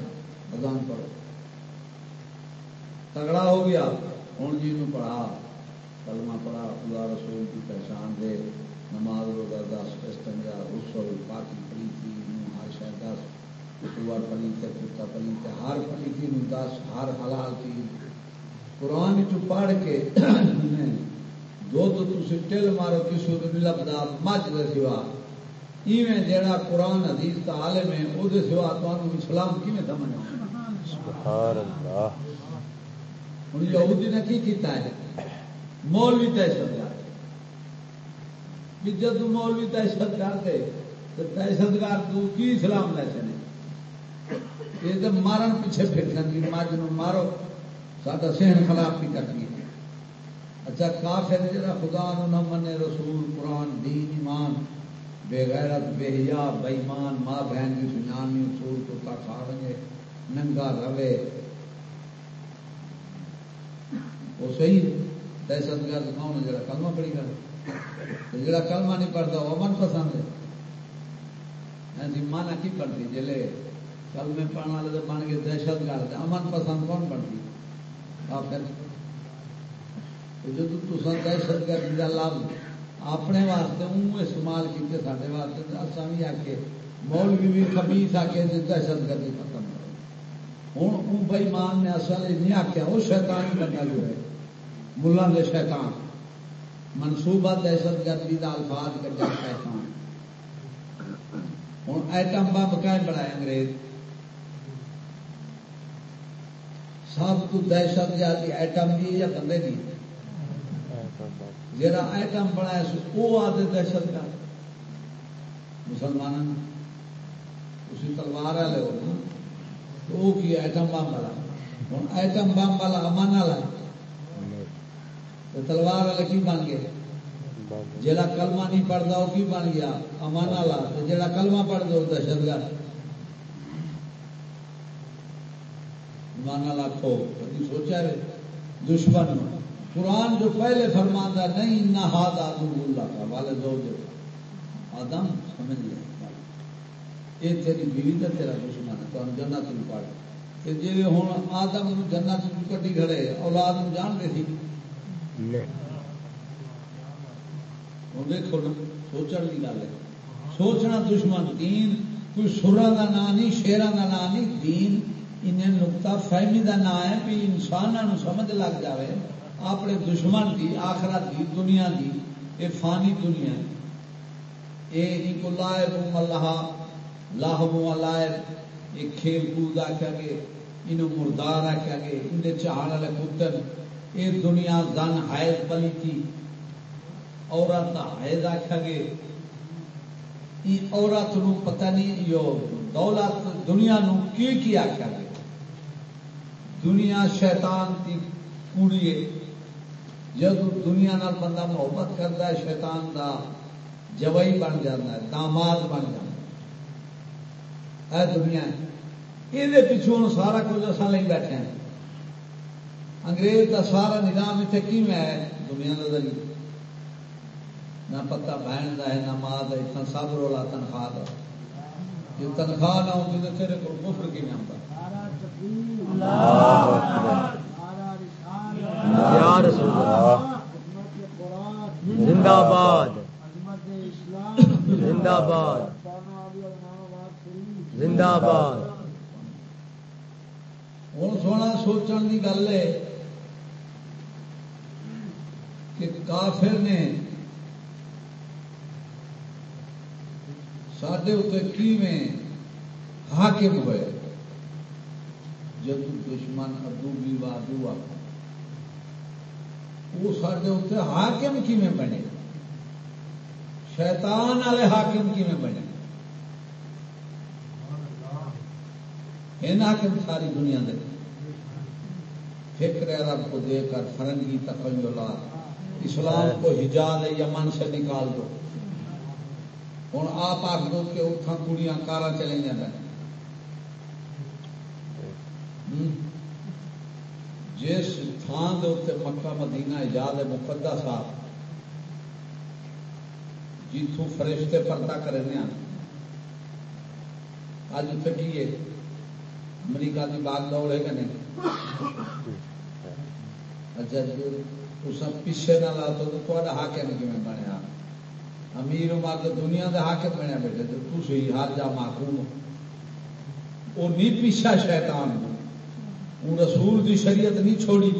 ادان پڑھو۔ تگڑا ہو گیا۔ ہوں جی پڑھا، کلمہ پڑھا، خدا رسول کی پہچان دے، نماز روزہ دس، استنجا، غسل، پاکی پڑی تھی دس سور پڑی کتا پڑی ہر پڑی دس، ہر حلال تھی۔ قرآن چ پڑھ کے دو تو تھی ٹل مارو کسی کو نہیں لگتا مجھ کے سوا۔ ایویں جہاں قرآن حدیث کا عالم ہے وہ سوا تمہیں اسلام کی میں سمجھ ہوں یہودی نے کی کیتا ہے مولوی دہشت گرد بھی جد مولوی دہشت گرد ہے تو دہشت گرد کی اسلام لے چلے یہ تو مارن پیچھے پھر جی مجھ مارو سا سہن خلاف بھی کرتی ہے اچھا کافر جا خدا نہ منے رسول قرآن دین ایمان بے غیرت بے حیا بےمان ماں بہن کی سنانی اصول تو کا کھا رہے ننگا روے وہ صحیح ہے۔ دہشت گرد کون ہے؟ جڑا کلمہ پڑی گا۔ جڑا کلمہ نہیں پڑھتا، وہ من پسند ہے۔ جی مانا کی پڑھتی؟ جلے۔ کل میں پڑھنے والے تو بن گئے دہشت گرد۔ امن پسند کون بنتی آخر جب تصا دہشت گردی کا لفظ اپنے واسطے ان استعمال کیتے سارے واسطے اصا بھی آ کے مولوی بھی خبیس آ کے دہشت گردی ختم کرو ہوں بھائی مان نے اصل نہیں آخیا وہ شیطان ہی بننا جو ہے۔ ملان دے شیطان۔ منصوبہ دہشت گردی کا الفاظ کٹا شیطان۔ ہوں ایٹم بمب کہ بنایا انگریز۔ سب تو دہشت گردی ایٹم دی یا بندے دی؟ جا ایٹم بنایا وہ آدھے دہشت گرد۔ مسلمان اسی تلوار والے ہو نا وہ کی ایٹم بم والا ہوں ایٹم بم والا امن والا تلوار والے کی بن گئے جا کلمہ نہیں پڑھتا وہ کی بن گیا امان والا جا کلمہ پڑھ دو دہشت گرد مانا لاکھو کبھی سوچا ہے دشمن قرآن جو پہلے فرماندہ نہیں نہ ہاتھ آدم اللہ کا والے دو آدم سمجھ لے یہ تیری بیوی کا تیرا دشمن ہم جنت پڑھ جی ہوں آدم جنت کٹی کھڑے اولاد جان دے تھی دیکھو نا سوچنے کی گل ہے سوچنا دشمن دین کوئی سرا کا نام نہیں شیران کا نام نہیں دین انہیں نقطہ فہمی کا نام ہے بھی انسانوں سمجھ لگ جائے اپنے دشمن کی آخرت کی دنیا کی یہ فانی دنیا یہ کو لائب اللہ لاہم لائب یہ کھیل کود آخیا گے انہوں مردار آخیا گے انہیں چاہن والے پتر یہ دنیا زن حیض بلی تھی، عورت حیض آخیا گے۔ عورت نو پتہ نہیں جو دولت دنیا نو کی کی آخیا گے۔ دنیا شیطان کی کوڑی ہے جب دنیا نال بندہ محبت کرتا ہے، شیطان دا جوائی بن جاتا ہے، داماد بن جاتا ہے۔ ہے۔ دنیا یہ پچھوں سارا کچھ اصل نہیں بیٹھے ہیں۔ انگریز کا سارا نظام اتنے کی ہے؟ دنیا کا ذریعہ نہ پتا بہن کا ہے، نہ ماں کا اتنا سب رولا تنخواہ کا جی تنخواہ نہ ہوتی تو تیرے کو کفر کی میں آتا زندہ باد۔ زندہ باد۔ زندہ باد۔ ہوں سونا سوچن کی گل ہے کہ کافر نے سڈے اتنے میں حاکم ہوئے؟ جب دشمن ادو بھی وادو آ وہ سارے اتنے حاکم کیویں بنے؟ شیطان والے حاکم کیویں بنے؟ حاکم ساری دنیا دے۔ فکر عرب کو دے کر فرنگی تخیلا اسلام کو حجاز یمن سے نکال دو۔ ہوں آپ آخ دو کہ اتنا کڑیاں کارا چلیں جانا جس تھان کے اتنے مکہ مدینہ ایجاد مقدس صاحب۔ جتوں فرشتے پردہ کرنے اج اتنے کی ہے؟ امریکہ کی باغ دوڑ ہے کہ نہیں؟ اچھا جی اس پیچھے نہ لا تو تا حاکم کیون بنیا امیر مر دنیا کے حاکم بنیا بیٹھے، تو تھی ہر جا معقوم وہ نہیں پیچھا شیطان ہوں رسول کی شریعت نہیں چھوڑی۔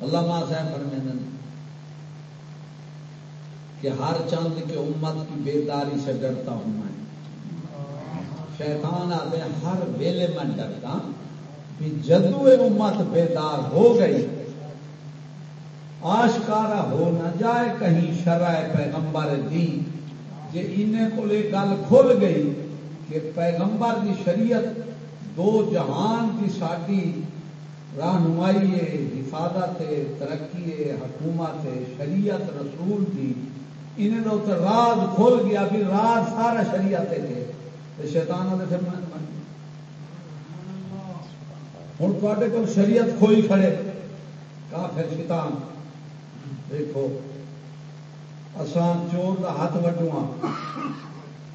اللہ ماں صاحب فرمیندن کہ ہر چاند کے امت کی بیداری سے ڈرتا ہوں میں۔ شیطان آتے ہر ویلے میں ڈرتا کہ جدو امت بیدار ہو گئی، آشکارا ہو نہ جائے کہیں شرائے پیغمبر دی جی انہیں کو لے گل کھل گئی کہ پیغمبر کی شریعت دو جہان کی ساری رہنمائی ہے، حفاظت ہے، ترقی ہے، حکومت ہے، شریعت رسول کی انہیں تو راز کھل گیا بھی راز سارا شریعت تھے تو شیطان والے پھر ہوں تے کو شریعت کھوئی کھڑے۔ کا شیطان۔ دیکھو اسان چور کا ہاتھ وڈو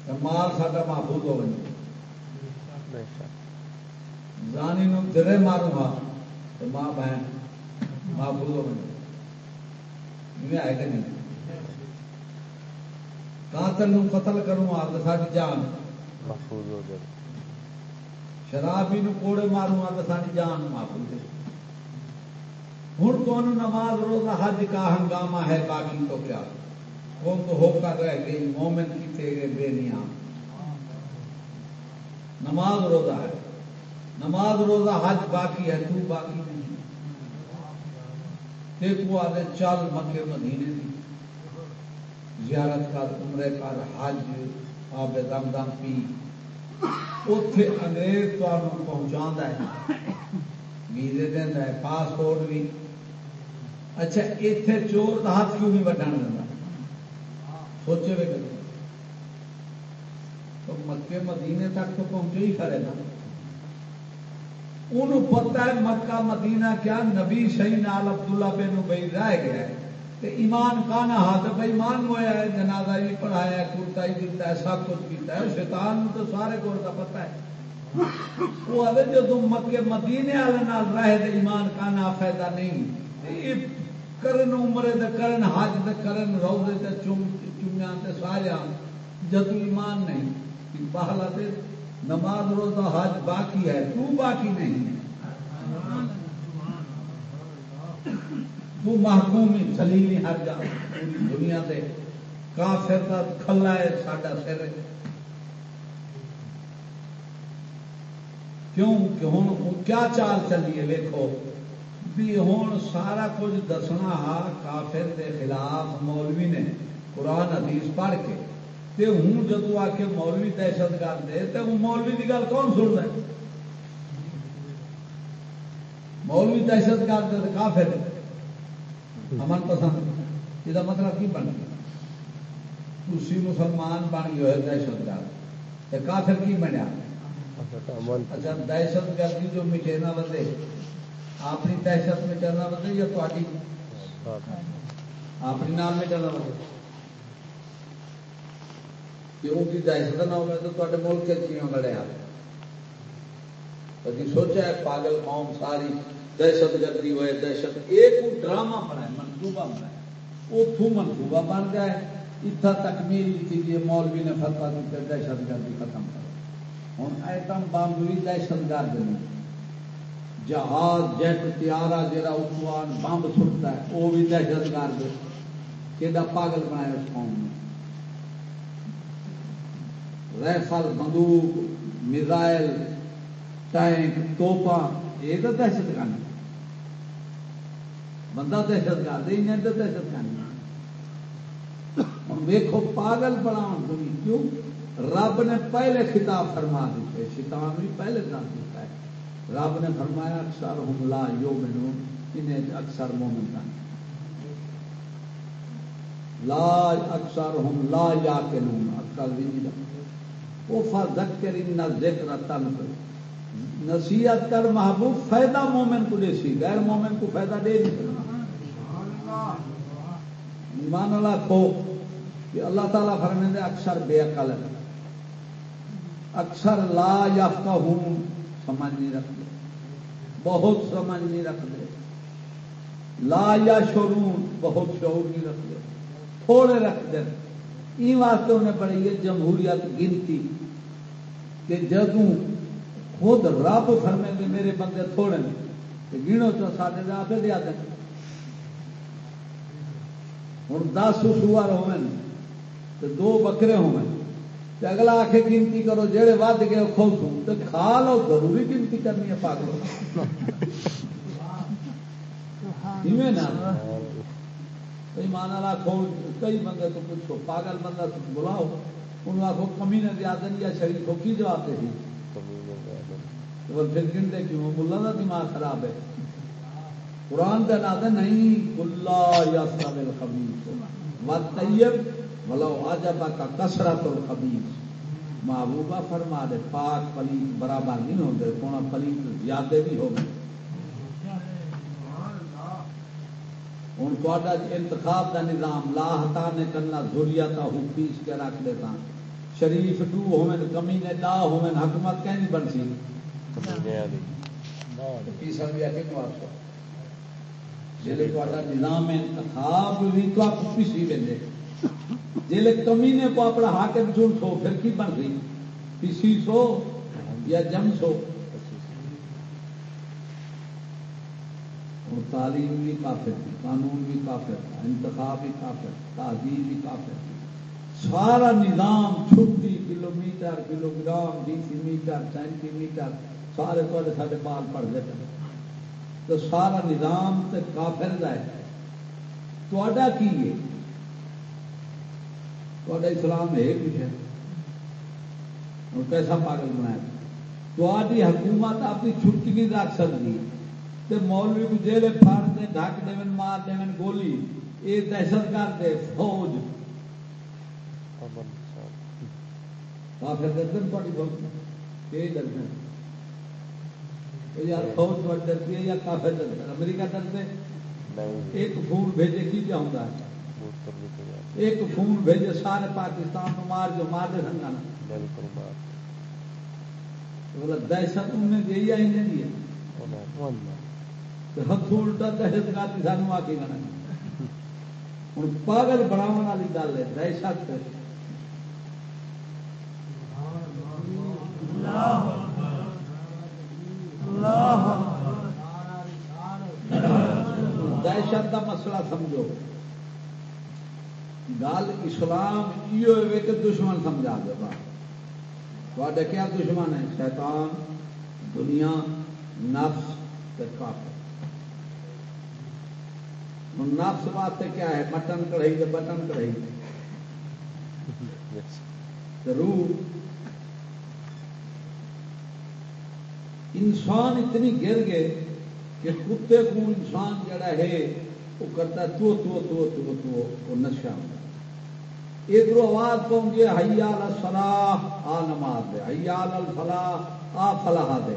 تو مال ساڈا محفوظ ہو گئی زانی نو درے ماروں گا تو ماں بہن محفوظ ہو گئی یہ کہ نہیں؟ قاتل نو قتل کروں گا تو ساری جان۔ محفوظ ہو جائے۔ شرابی نو کوڑے ماروں گا تو ساری جان محفوظ ہے۔ ہوں کون نماز روزہ حج کا ہنگامہ ہے باقی تو کیا؟ کون تو ہو کر رہ گئی مومن کی تیرے بے نیام نماز روزہ ہے۔ نماز روزہ حج باقی ہے، تو باقی نہیں۔ دیکھو آدھے چل مکے مدینے کی زیارت کر، عمرے کر، حج آب دم دم پی۔ اتے انگریز تمہیں پہنچا ہے۔ ویزے دینا ہے، پاسپورٹ بھی اچھا اتنے چور کا ہاتھ کیوں نہیں وڈن دینا سوچے بھی کریں تو مکے مدینے تک تو پہنچے ہی کھڑے نا۔ انہوں پتا ہے مکہ مدینہ کیا نبی شہی نال عبداللہ بن بھائی رہ گیا ہے۔ ایمان کانا ہاتھ بھائی ایمان ہویا ہے، جنازہ بھی پڑھایا ہے کرتا ہی دیتا ہے، سب کچھ کیتا ہے۔ شیطان تو سارے کو پتا ہے۔ وہ آدھے جو تم مکے مدینے والے نال رہے تے ایمان کانا فائدہ نہیں۔ کرن عمرے تے کرن حج تے کرن روزے تے چم چمیاں تے سارے جدو ایمان نہیں۔ بہلا تے نماز روزہ حج باقی ہے، تو باقی نہیں ہے۔ تو محکوم سلیلی ہر جا۔ پوری دنیا دے کافر کا کھلا ہے، ساڈا سر کیوں؟ کہ ہوں کیا چال چلیے ویکو بھی ہوں سارا کچھ دسنا ہا، کافر دے خلاف مولوی نے قرآن، حدیث پڑھ کے۔ تے ہوں جدو آ کے مولوی دہشت گرد تو مولوی کی گل کون سن رہا ہے؟ مولوی دہشت گرد دے کافر امن پسند یہ مطلب کی بن گیا؟ تھی مسلمان بن گئے دہشت گرد۔ کافر کی بنیا؟ اچھا دہشت گردی جو مٹینا بندے اپنی دہشت مٹانا بندے یا تاری اپنی نام مٹانا بندے کہ ان کی دہشت نہ ہوگا تو تے ملک کیوں لڑیا کبھی سوچا ہے پاگل قوم ساری دہشت گردی ہوئے، دہشت ایک ڈرامہ بنا منصوبہ بنا اتوں منصوبہ بن گیا اتنا تکمیل کی جی مولوی نے فتوا دیتے دہشت گردی ختم کرو۔ ہوں ایٹم بم بھی دہشت گرد نے۔ جہاز، جیٹ تیارا جہاں اتوان بمب سٹتا ہے، وہ بھی دہشت گرد کہ پاگل بنایا اس قوم نے۔ ریفل بندوق، میزائل ٹینک توپا یہ تو دہشت گرد بندہ دہشت گرد انہیں تو دہشت گرد ویکو پاگل بنا کیوں رب نے پہلے خطاب فرما دیتے شیطان بھی پہلے دس دیتا ہے رب نے فرمایا اکثر ہم لا یو مینو انہیں اکثر مومن کا لا اکثر ہم لا یا کے نون اکثر بھی نہیں وہ فذکر ان ذکر تن نصیحت کر محبوب، فائدہ مومن کو دے سی غیر مومن کو فائدہ دے نہیں ایمان اللہ کو، کہ اللہ تعالیٰ فرمے دے اکثر بے عقل ہے۔ اکثر لا یافتہ ہوں سمجھ نہیں رکھتے۔ بہت سمجھ نہیں رکھتے۔ لا یا شورون بہت شعور نہیں رکھتے۔ تھوڑے رکھتے این واسطے انہیں پڑھی ہے جمہوریت گنتی کہ جدوں خود رب فرمے دے میرے بندے تھوڑے نے گنو تو سارے آپ دیا دیں ہوں دس سوار ہوئے تو دو بکرے ہوئے تو اگلا آ کے گنتی کرو جہے ود گئے خوش ہوں تو کھا لو، ضروری گنتی کرنی ہے، پاگل۔ مان والا کھو، کئی بندے تو پوچھو، پاگل بندہ بلاؤ۔ انہوں آخو کمی نے دیا دن یا شریف کو کی جواب دے۔ پھر گنتے کیوں ملا کا دماغ خراب ہے۔ قرآن کا ناد نہیں، اللہ یا سال خبیز و طیب ملو آجبا کا کسرت اور خبیز محبوبہ فرما دے، پاک پلیت برابر نہیں ہوتے کونا پلیت زیادہ بھی ہو گئے ہوں جی تا انتخاب کا نظام لاہتا نے کرنا ضروریات ہوں پیس کے رکھ دیتا۔ شریف ٹو ہومن کمینے دا ہومن حکومت کہیں بن سی کمینے والی پیسن کو نظام انتخاب بھی تو آپ پیسی بندے جلے کمینے کو اپنا حاکم چون سو پھر کی بن گئی پیسی سو یا جم سو تعلیم بھی کافر تھی قانون بھی کافر تھا انتخاب بھی کافر تہذیب بھی کافر تھی سارا نظام چھٹی kilometre kilogram decimetre centimetre سارے تو سارے بال پڑ گئے تو سارا نظام تے کافر کا ہے۔ تا کی ہے؟ تا اسلام ہے کچھ ہے؟ اور کیسا پاگل بنایا تھی حکومت اپنی چھٹی نہیں رکھ سکتی۔ تے مولوی کو جیل پھاڑ دے ڈھک دے مار دے گولی۔ یہ دہشت گرد ہے فوج۔ کافر دردن پڑی بہت۔ یہ دردن یا فوج تو ڈرتی ہے یا کافر ڈرتا امریکہ ڈرتے ایک فون بھیجے کی کیا ہوتا ہے؟ ایک فون بھیجے سارے پاکستان کو مار جو مار دے سنگا نا دہشت انہیں دی یا انہیں دی ہاتھ الٹا دہشت گردی سانو آ کے گنا ہوں پاگل بناو والی گل ہے دہشت۔ دہشت کا مسئلہ سمجھو۔ گل اسلام یہ کہ دشمن سمجھا دے تے کیا دشمن ہے شیطان، دنیا، نفس کافر۔ نفس واسطے کیا ہے؟ مٹن کڑھائی تو بٹن کڑھائی۔ روح۔ انسان اتنی گر گئے کہ کتے کو انسان جڑا ہے، وہ کرتا تو تو تو تو تو وہ نشا ادھر آواز پاؤں گے حیال سلاح آ نماز دے حیال الفلاح آ فلاح دے۔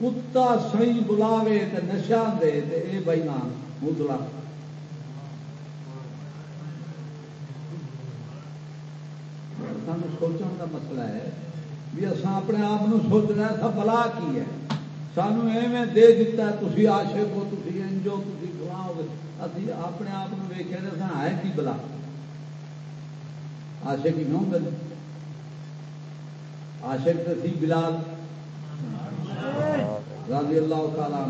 کتا سی بلاوے تے نشا دے تے اے بھائی نام مدلا سان سوچنے کا مسئلہ ہے، بھی اصا اپنے آپ سوچنا تھا بلا کی ہے؟ سانو ایویں دے دیتا تھی آشک ہو تھی انجو تھی گواہ ہو ابھی اپنے آپ کو ویکیا سا ہے کی بلا آشک ہی ہوں گے آشک تو تھی بلال رضی اللہ تعالیٰ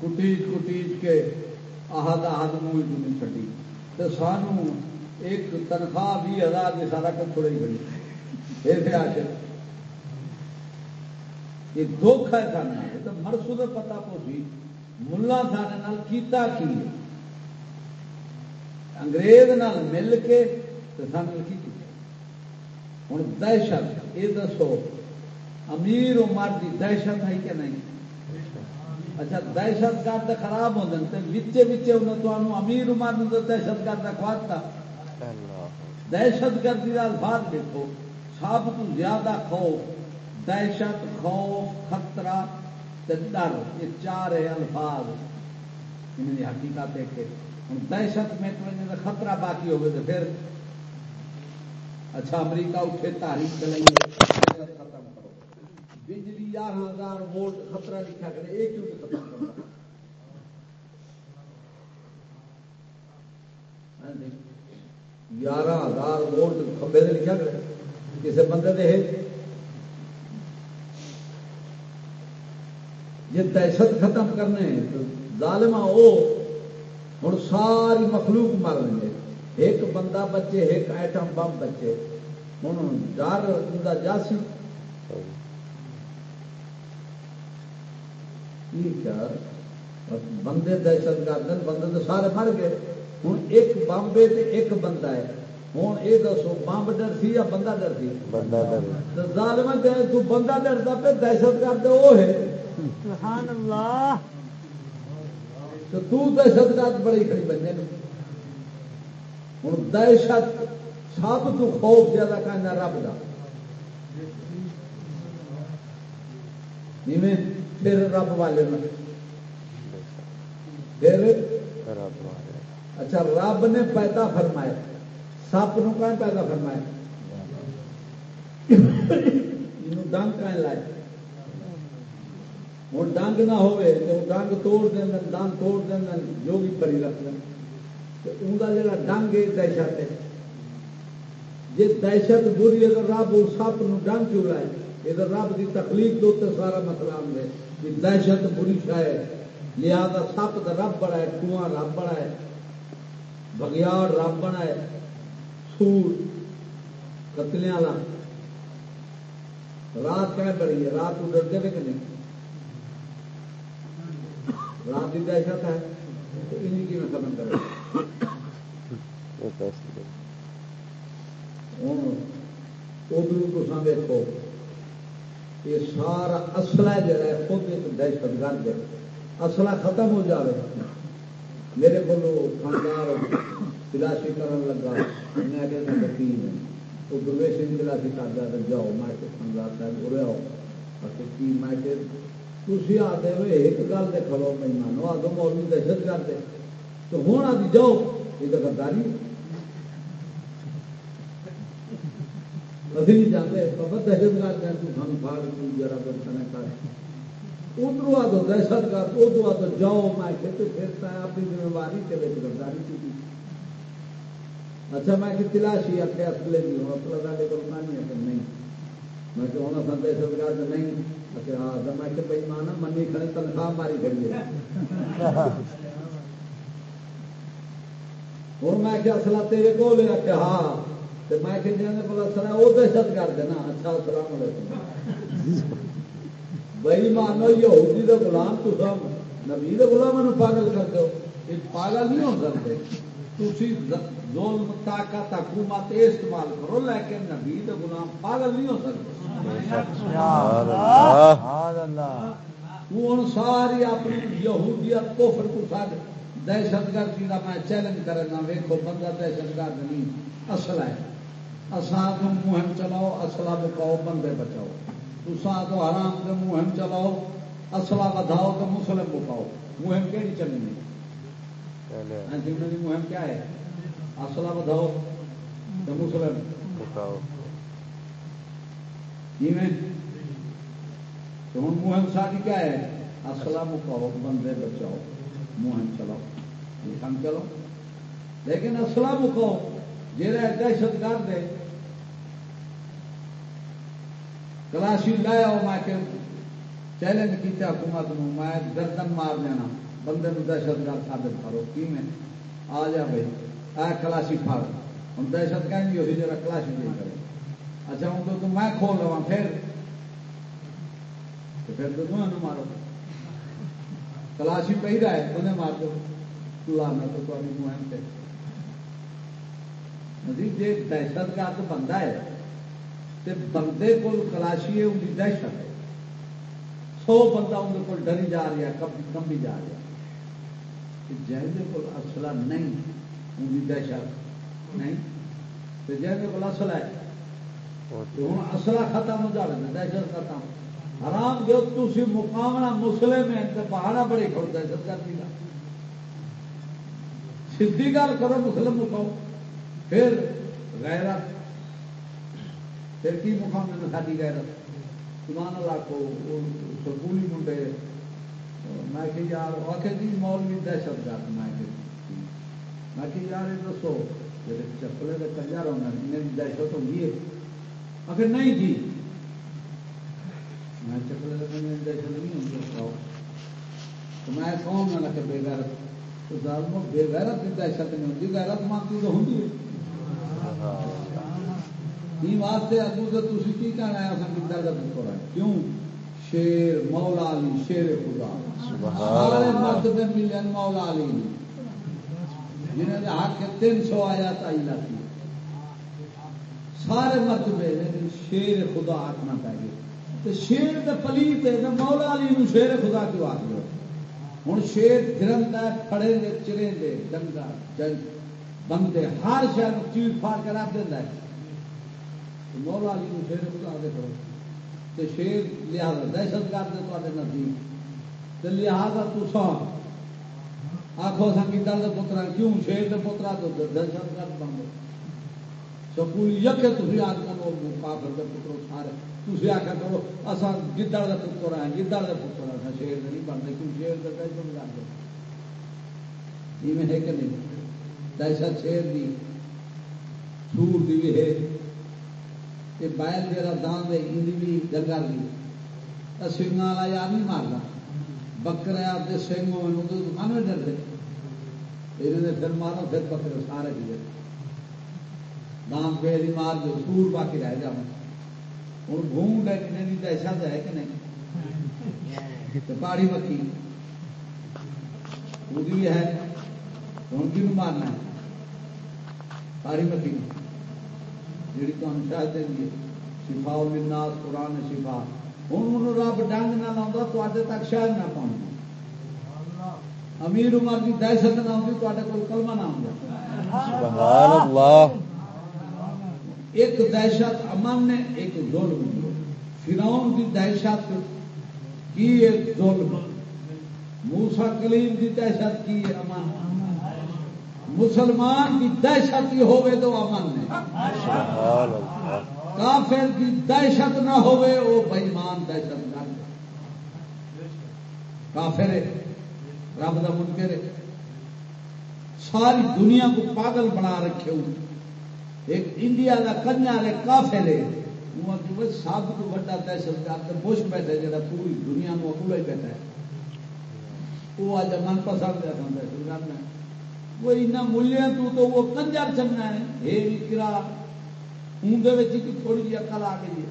کٹیج کٹیج کے آہد آہد منہ نہیں چڈی تو سانو ایک تنخواہ بھی ہزار کی سارا کچھ تھوڑی بڑی ایسے آشک یہ دکھ ہے سارے تو مرسو کا پتا پوسی ملا سارے کیتا کی انگریز نال مل کے تو کی ہوں دہشت یہ دسو امیر عمر کی دہشت ہے کہ نہیں؟ اچھا دہشت گرد خراب ہو جاتے بچے امیر عمر دہشت گرد کھواتا دہشت گردی کا الفاظ دیکھو سب تو زیادہ خوف دہشت، خوف، خطرہ ڈر، یہ چار الفاظ۔ ان کی حقیقت ہے کہ ہوں دہشت میں تو خطرہ باقی ہوگا تو پھر اچھا امریکہ اٹھے، تاریخ چلائیے ختم کرو۔ بجلی گیارہ ہزار ووٹ، خطرہ لکھا کرے، ایک کیوں ختم کرو۔ ہاں جی، گیارہ ہزار ووٹ کھبے سے لکھا کرے کسی بندے دے یہ دہشت ختم کرنے تو ظالما وہ ہوں ساری مخلوق مر گے ایک بندہ بچے ایک ایٹم بم بچے۔ ہوں ڈر جاسی بندے دہشت گرد بندے تو سارے مر گئے۔ ہوں ایک بمبے ایک بندہ ہے۔ ہوں یہ دسو بمب ڈر سی یا بندہ ڈر سی؟ ظالم تو بندہ ڈرتا پہ دہشت گرد وہ ہے۔ سبحان اللہ۔ تو دہشت گرد بڑی کھڑی بنے ہوں دہشت، سب تو خوف زیادہ کہنا رب کا پھر رب والے پھر؟ اچھا رب نے پیدا فرمایا۔ سپ نو پیدا فرمایا؟ ڈنگ کہیں لائے؟ ہوں ڈنگ نہ ہوئے تو ڈنگ توڑ دیں ڈنگ توڑ دیں جو بھی پری رکھ دیں انہوں جا ڈنگ ہے، دہشت ہے۔ جی دہشت بری ہے تو رب اس سپ ڈنگ کیوں لائے یہ رب کی تکلیف دو تو سارا مسئلہ آدھے کہ دہشت بری شاید لہذا سپ کا رب بڑا ہے کنواں رب بڑا ہے بگیاڑ رب بڑا ہے سور، قتلے والا۔ رات کیا بڑی ہے، رات کو ڈرتے کہ نہیں؟ رات کی دہشت ہے تو انہیں کی میں ختم کرے ہوں۔ ادھر تو دیکھو یہ سارا اصلا جڑا ہے، خود ایک دہشت گرد ہے۔ اصلا ختم ہو جائے میرے کو خاندار تلاشی کرن لگا۔ میں کہ میں وکیل وہ درویش تلاشی کر دیا تو جاؤ، میں کہ خاندار صاحب ارے آؤ کی میں کہ تھی آتے ہوئے ایک گل دے کھلو مہمانو آدھو مولوی دہشت گرد ہے تو ہوں آدھی جاؤ یہ تو گرداری ابھی نہیں جاتے بابا دہشت گرد ہے تو ہم پھاڑ کی ذرا برتن کر ادھر آ تو دہشت گرد ادھر آ تو جاؤ میں کہ پھر اپنی ذمہ داری کے لیے گرداری کی اچھا میں کہ تلاشی آتے اصلے کی ہوں اصل سارے کو نہیں ہے کہ نہیں میں کہ ہونا سن دہشت گرد نہیں اچھا ہاں، میں کہ بھائی مانا منی کھڑے، تنخواہ ماری کھڑی ہے۔ ہوں میں کہ اصلا تیرے کو لے کہ ہاں۔ تو میں کہ جانے بولا سر وہ دہشت گرد ہے نا۔ اچھا السلام علیکم۔ بھائی مانو یہودی دے غلام تو سب نبی دے غلام پاگل کر دو یہ پاگل نہیں ہو سکتے۔ تھی ظلم، طاقت، حکومت، استعمال کرو، لیکن نبی دے غلام پاگل نہیں ہو سکتے۔ ہوں ساری اپنی یہودیت کفر کو سڈ دہشت گردی کا میں چیلنج کرنا ویکو بندہ دہشت گرد نہیں۔ اصل ہے۔ تو مہم چلاؤ اصلا بکاؤ بندے بچاؤ۔ تسا تو حرام کے مہم چلاؤ اصلا بداؤ تو مسلم بکاؤ مہم کہڑی چلنی؟ مہم کیا ہے؟ اصلا بداؤ تو مسلم۔ بکاؤ ہوں مہم ساری کیا ہے؟ اصلا مکاؤ بندے بچاؤ مہم چلاؤ۔ کم چلو لیکن اصلا مکاؤ جہاں دہشت گرد ہے کلاشی لایا میں کہ چیلنج کیا حکومت نو، میں گردن مار دینا بندے نو دہشت گرد ثابت کرو۔ کی میں؟ آ جا بھائی، آ کلاشی پھڑ ہوں دہشت گرد بھی ہوئی جا کلاشی نہیں کرے اچھا ہوں تو میں کھول لوا پھر پھر تو تمہیں مارو کلاشی پہ رہا ہے انہیں مار دو لانا تو تاری مہم پہ جی دہشت گرد بندہ ہے تو بندے کو کلاشی ہے ان کی دہشت ہے سو بندہ اندر کو ڈری جا رہا کم کمبی جا رہا جہد کو اصلا نہیں ان کی دہشت نہیں تو جہد کو اصل ہے ہوں اصلا ختم ہو جائے دہشت ختم۔ حرام جو تھی مقامنا مسلم ہے تو پہاڑا بڑی کھڑ دہشت گردی کا سیدھی گل کرو، مسلم مکاؤ پھر غیرت۔ پھر کی مقام ہے؟ ساری غیرت۔ ایمان اللہ سکولی منڈے۔ میں کہ یار آخر جی مولوی دہشت گرد، میں جی۔ میں کہ یار، یہ دسو جی چپلے کے کنجر ہونا انہیں دہشت ہوگی ہے۔ آخر نہیں جی۔ میں دہشت نہیں تو میں کون نہ لگے بے غیرت۔ تو ظالم بے غیرت کی دہشت نہیں ہوتی غیرت مانتی تو ہوتی ہے واسطے تو تھی کی کہنا ہے؟ اصل کی کیوں؟ شیر مولا علی شیر خدا۔ سارے مرد میں ملے مولا علی۔ جنہوں نے حق تین سو آیا تائی لاتی۔ سارے مرد میں لیکن شیر خدا آخنا پہ گئے شیر تو پلیت ہے مولا علی نو شیر خدا کیوں آخ لو ہوں شیر گرنتا ہے پڑے دے، چرے دے ڈنگا جنگ۔ بندے ہر شہر چیز پھاڑ کے رکھ دینا ہے۔ مولا علی کو شیر خدا دے کرو تو شیر لہذا دہشت گرد تے نزدیک۔ تو لہذا تسا آخو سنگی دل پترا کیوں شیر کے پترا تو دہشت گرد بن گئے؟ سکول یکے تھی آج کل کافر کے پترو سارے تھی آخیا کرو اصا گدڑ کا پتر ہیں، گدڑ کا پتر ہیں، شیر نہیں بنتے، کیوں شیر کا کیسے لگ گئے ہے کہ نہیں؟ دہشت شیر دی، سور دی بھی ہے۔ یہ بائل جا دان دے ان بھی ڈنگر دی۔ سنگ والا یار نہیں مارتا بکرے آپ کے سنگ ہونے تو کھانے ڈرتے۔ پھر مارو، پھر بکرے سارے بھی دان پہ مار دو سور باقی رہ جا۔ ہوں گھوم گئے ڈیکنے کی دہشت ہے کہ نہیں۔ پہاڑی مکھی وہ بھی ہے ہوں کی مارنا ہے؟ پہاڑی مکھی جی تمہیں شاید دیں شفا الناس قرآن شفا۔ ہوں انہوں رب ڈنگ نہ لاؤں تے تک شاید نہ پاؤں امیر عمر کی دہشت نہ آؤں تے کوئی کلمہ نہ آؤں ایک دہشت امن نے ایک ظلم فرعون کی دہشت کی ایک ظلم۔ موسا کلیم کی دہشت کی امن۔ مسلمان کی دہشت ہی ہوئے تو امن نے کافر کی دہشت نہ ہوئے وہ بےمان دہشت گرد۔ کافر رب کا منکر ساری دنیا کو پاگل بنا رکھے ہوئے۔ ایک انڈیا کا کنیا نے کافے لے سب کو بڑا دہشت گرد بش بیٹھے جا پوری دنیا میں اکولا ہی بیٹھا ہے۔ وہ آج من پسند ہے دہشت گرد ہے وہ اتنا ملیا تو تو وہ کنجر چلنا ہے۔ یہ بھی کرا اندر تھوڑی جی اکل آ گئی ہے۔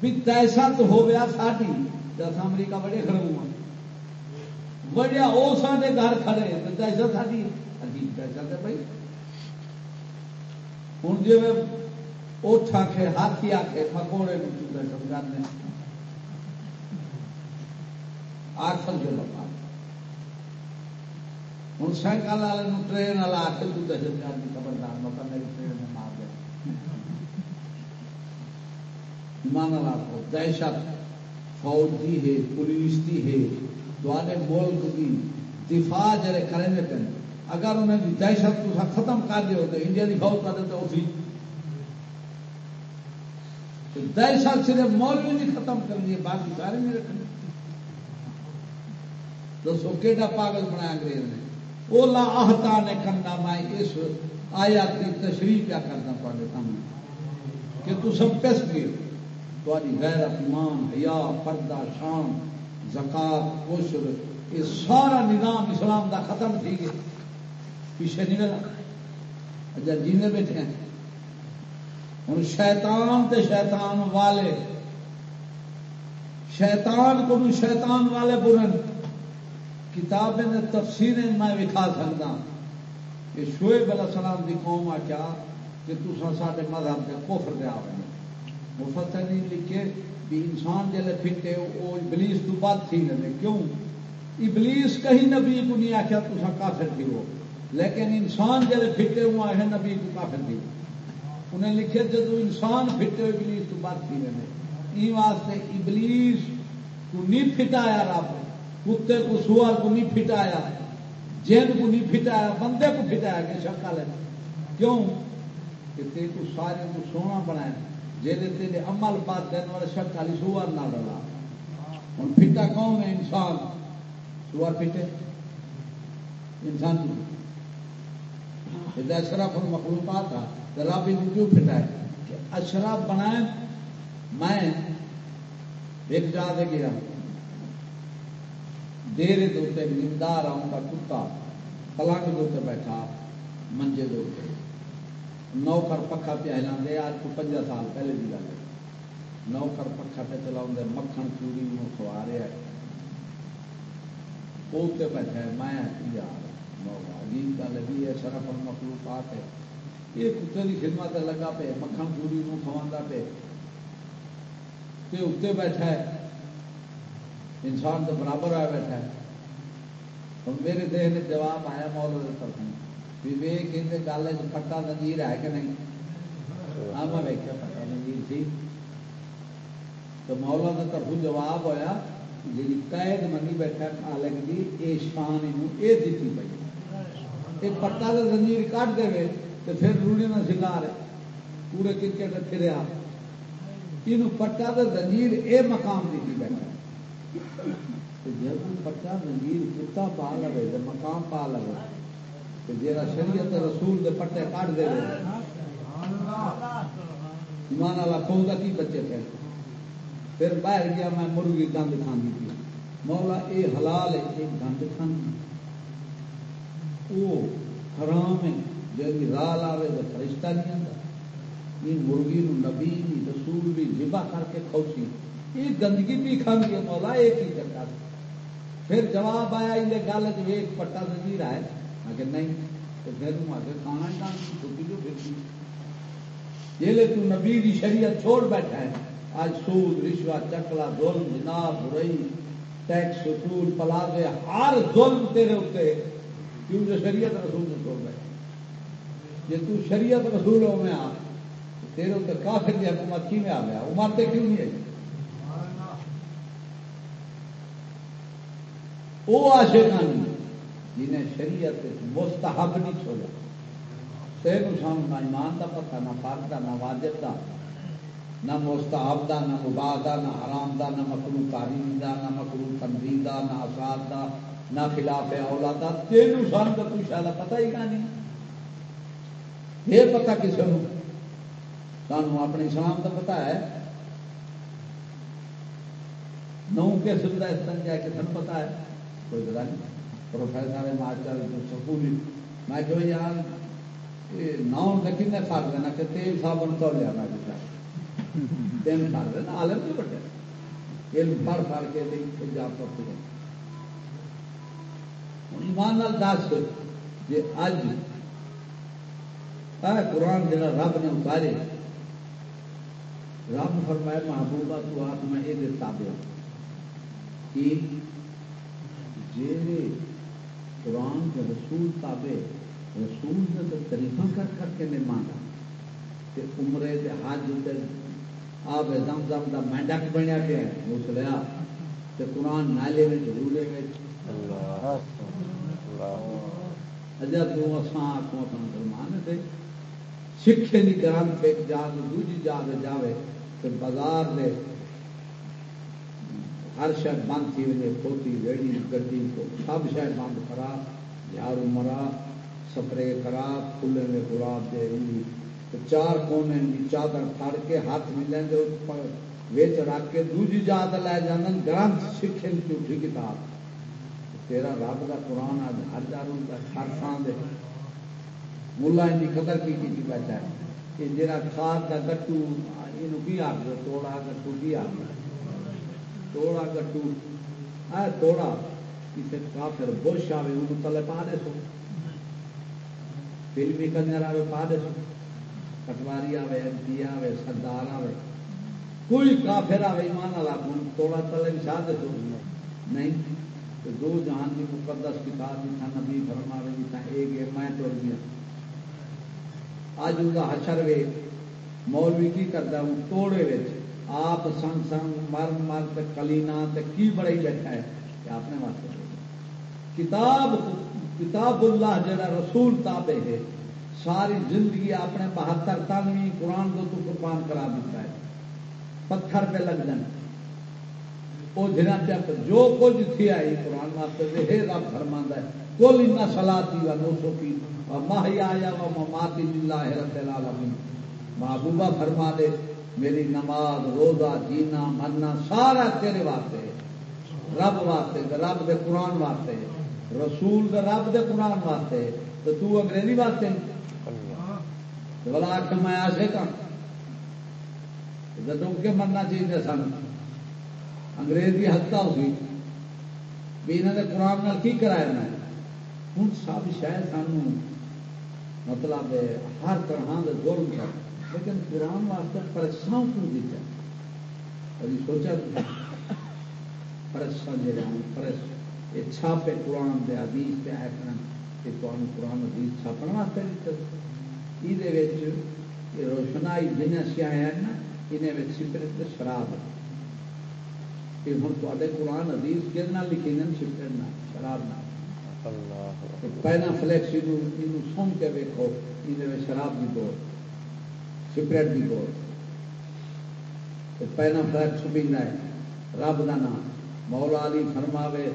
بھی دہشت ہو گیا ساری دس امریکہ بڑے کھڑے ہوا بڑیا وہ سارے گھر کھڑے دہشت ساری عجیب دہشت ہے۔ ہاں جی، بھائی۔ ہوں جی میں اٹھ آ کے ہاتھی آ کے مکوڑے سمجھانے آخر جو لگا ہوں سائیکل والے ٹرین والا آ کے تو دہشت کی خبردار مطلب میری ٹرین میں مار دیا مان آخو دہشت فوج کی ہے پولیس کی ہے دوارے ملک کی دفاع جڑے کریں پہ اگر انہوں انہیں دہشت کو ختم کر دے تو انڈیا کی فوج کر دے تو دہشت صرف مولوی نہیں ختم کرنی ہے، باقی سارے نہیں رکھنے دوستو کہڑا پاگل بنایا انگریز نے۔ وہ لا آہتا نے کرنا میں اس آیات کی تشریح کیا کرنا پڑے سامنے۔ کہ تو سب پس گئے۔ تاری غیرت ایمان، حیا، پردہ، شان، زکات کوشر یہ سارا نظام اسلام دا ختم تھی گیا۔ پیچھے نہیں ملا اچھا جینے بیٹھے ہیں۔ ہوں، شیطان تے شیطان والے۔ شیطان کو بھی شیطان والے برن کتابیں تفسیر میں وکھا سکتا کہ شعیب علیہ السلام کی قوم آ کیا کہ تصا سارے مذہب کے کوفر دیا ہوئے مفت نہیں لکھے۔ بھی انسان جلے پھٹے وہ ابلیس تو بات تھی لے کیوں؟ ابلیس کہیں نبی کو نہیں آخیا تصا کافر تھی وہ لیکن انسان جب پھٹے ہوا ہے نبی کو کافر دی انہیں لکھے جب انسان پھٹے ہوئے، ابلیس تو بات تھی میں یہ واسطے ابلیس کو نہیں پھٹایا رب، کتے کو سوار کو نہیں پھٹایا جین کو نہیں پھٹایا، بندے کو پھٹایا، کہ شکا لے۔ کیوں؟ کہ تے کو سارے کو سونا بنایا جیسے تیرے عمل پات دینے والے شک والی سوار نہ ڈلا ہوں پھٹا کون ہے انسان؟ سوار پھٹے۔ انسان کو کی اشرف المخلوقات تھا تو رب ان کیوں پھٹائے کہ اشرف بنائے میں ایک جا دے گیا۔ دیر دوتے نیندار آؤں کا کتا، پلنگ دوتے بیٹھا، منجے دوتے نوکر پکھا پہ ہلانے دے، آج کو پنجا سال پہلے بھی گل نوکر پکھا پہ چلاؤں دے، مکھن چوری میں کھوا رہا ہے وہ بیٹھا ہے، میں یار عجیب گل بھی ہے، شرف المخلوقات ہے۔ یہ کتے کی خدمت لگا پہ مکھن پوری نو کھوا پہ اتنے بیٹھا ہے۔ انسان تو برابر آیا بیٹھا ہے۔ ہوں میرے دیہ نے جواب آیا مول طرف بھی وے کہ گل پٹا نظیر ہے کہ نہیں؟ ہاں میں ویکیا پٹا نظیر سی۔ تو مولا کی طرف جواب ہوا جی قید منی بیٹھا خالق جی یہ شان یہ دیتی پی یہ پٹا تو زنجیر کٹ دے تو پھر روڑی نہ سکھا رہے۔ پورے کرکٹ پھریا یہ پٹا تو زنجیر اے مقام کی تھی بیٹھا۔ جب پٹا زنجیر کتا پا لے تو مقام پا لے تو جا شریعت رسول دے پٹے کٹ دے ایمان والا کھو کی بچے پھر؟ پھر باہر گیا، میں مرغی گند کھاندی تھی۔ مولا، اے حلال ہے یہ گند کھاندی۔ وہ حرام ہے جی رال آئے تو فرشتہ نہیں آتا۔ یہ مرغی نو نبی بھی رسول بھی جبا کر کے کھوسی۔ یہ گندگی بھی کھاندی ہے مولا ایک ہی چکر پھر جواب آیا یہ گل ایک پٹا زنجیر ہے کہ نہیں، تو پھر تم آگے کھانا ہی چھٹی جو پھر جیلے تو نبی دی شریعت چھوڑ بیٹھا ہے۔ آج سود رشوت چکلا، ظلم، جناب برئی ٹیکس سود پلازے، ہر ظلم تیرے اتنے کیونکہ شریعت رسول نے چھوڑ بیٹھا جی تو شریعت رسول ہو میں آ تیرے اتنے کافر کی حکومت کی میں آ گیا۔ وہ مرتے کیوں نہیں آئی؟ وہ آشکانی جنہیں شریعت مستحب نہیں چھوڑا۔ سر سان نہ ایمان کا پتا نہ فرد کا نہ واجب کا نہ مستحب کا نہ مباح کا نہ حرام کا نہ مکرو تعلیم کا نہ مکرو تنظیم کا نہ آساد کا نہ خلاف اولا کا تین سان کا کوئی شاید پتا ہی نہیں۔ یہ پتا کسی کو سانو اپنے اسلام کا پتا ہے۔ نو قسم کا استنجا کسی کو پتا ہے؟ کوئی پتا نہیں۔ پروفیسر ماسٹر سکول میں جو یار نو کا کن کھا دینا کہ تیل صابن تو لیا، میں تین کھا دینا عالم نہیں بڑے علم پڑھ پڑھ کے جا پڑتے ایمان دس جی اج قرآن جا رب نے اتارے، رب فرمایا محبوبہ، تو آپ میں یہ تابع کہ جی قرآن کے رسول تابے رسول نے تو طریقہ کر کر کے نہیں مانگا، کہ عمرے کے حج آپ دم دم کا مینڈک بنیا پیا اس لیا قرآن نالے میں جھولے میں اجا تو اساں کو مسلمان تھے۔ سکھے جا دوجی جاوے۔ تو بازار دے ہر شاید بند تھی وجے کھوتی ریڑی گڈی کو سب شاید بند کرا، جھاڑو مرا، سپرے کرا، کھلے میں گلاب دے رہی چار کونے چادر پھڑ کے ہاتھ ملیں گے ویچ رکھ کے دوجی جات لے جانا گرنتھ سکھے کتاب۔ تیرا رب کا قرآن آج ہر جار ہر تھان دے ملا ان کی قدر کی کی بیٹھا ہے کہ جا کھاد کا گٹو یہ آخ توڑا گٹو کی آخر توڑا گٹو۔ اے توڑا کسی کافر بش آئے ان تلے پا دے سو۔ فلمی کنجر آئے پا دے سو۔ پٹواری آئے ایم پی آئے سردار آئے کوئی کافر آئے ایمان والا توڑا تلے بچھا دے سو۔ نہیں۔ دو جہان کی مقدس کتاب بھی تھا، نبی فرماوے بھی ایک ہے میں توڑ گیا اج ان کا حشر وے، مولوی کی کرتا ہوں، توڑے وچ آپ سنگ سنگ مر مر کلینا کی بڑے بیٹھا ہے؟ کہ آپ نے واسطے کتاب کتاب اللہ جڑا رسول تابے ہے۔ ساری زندگی اپنے بہتر تنوی قرآن کو تو قربان کرا دیتا ہے۔ پتھر پہ لگ جانا۔ وہ جنا چپ جو کچھ تھی آئی، قرآن واسطے ہے رب فرما ہے کل ان سلا تھی نو سو کی ماہی آیا و ماتی اللہ رب العالمین۔ محبوبہ فرما دے، میری نماز، روزہ، جینا، مرنا، سارا تیرے واسطے رب واسطے رب دے قرآن واسطے رسول دے رب دے قرآن واسطے تو تو انگریزی واسطے بلا آخ میں آسے کا جدوں کے مرنا چاہیے سن۔ انگریزی ہتھا ہوئی بھی انہوں نے قرآن نال کی کرایا میں؟ ہوں سب شاید سانو مطلب ہر طرح کے ظلم کر لیکن قرآن واسطے پریشان کیوں دیتا ابھی سوچا پریشان جہاں پریس یہ چھاپے قرآن دے حدیث پہ آئے کہ قرآن قرآن حدیث چھاپن واسطے دیتا یہ روشنائی جن سیاح ہیں نا، انہیں سپرت شراب ہے۔ کہ ہوں تے قرآن حدیث کہ لکھی نا سپرت نہ شراب نہ۔ پہنا فلیکس سن کے ویکو یہ شراب کی بول سپریٹ کی بول۔ پہنا فلیکس پینا ہے رب کا نام۔ مولا علی فرماوے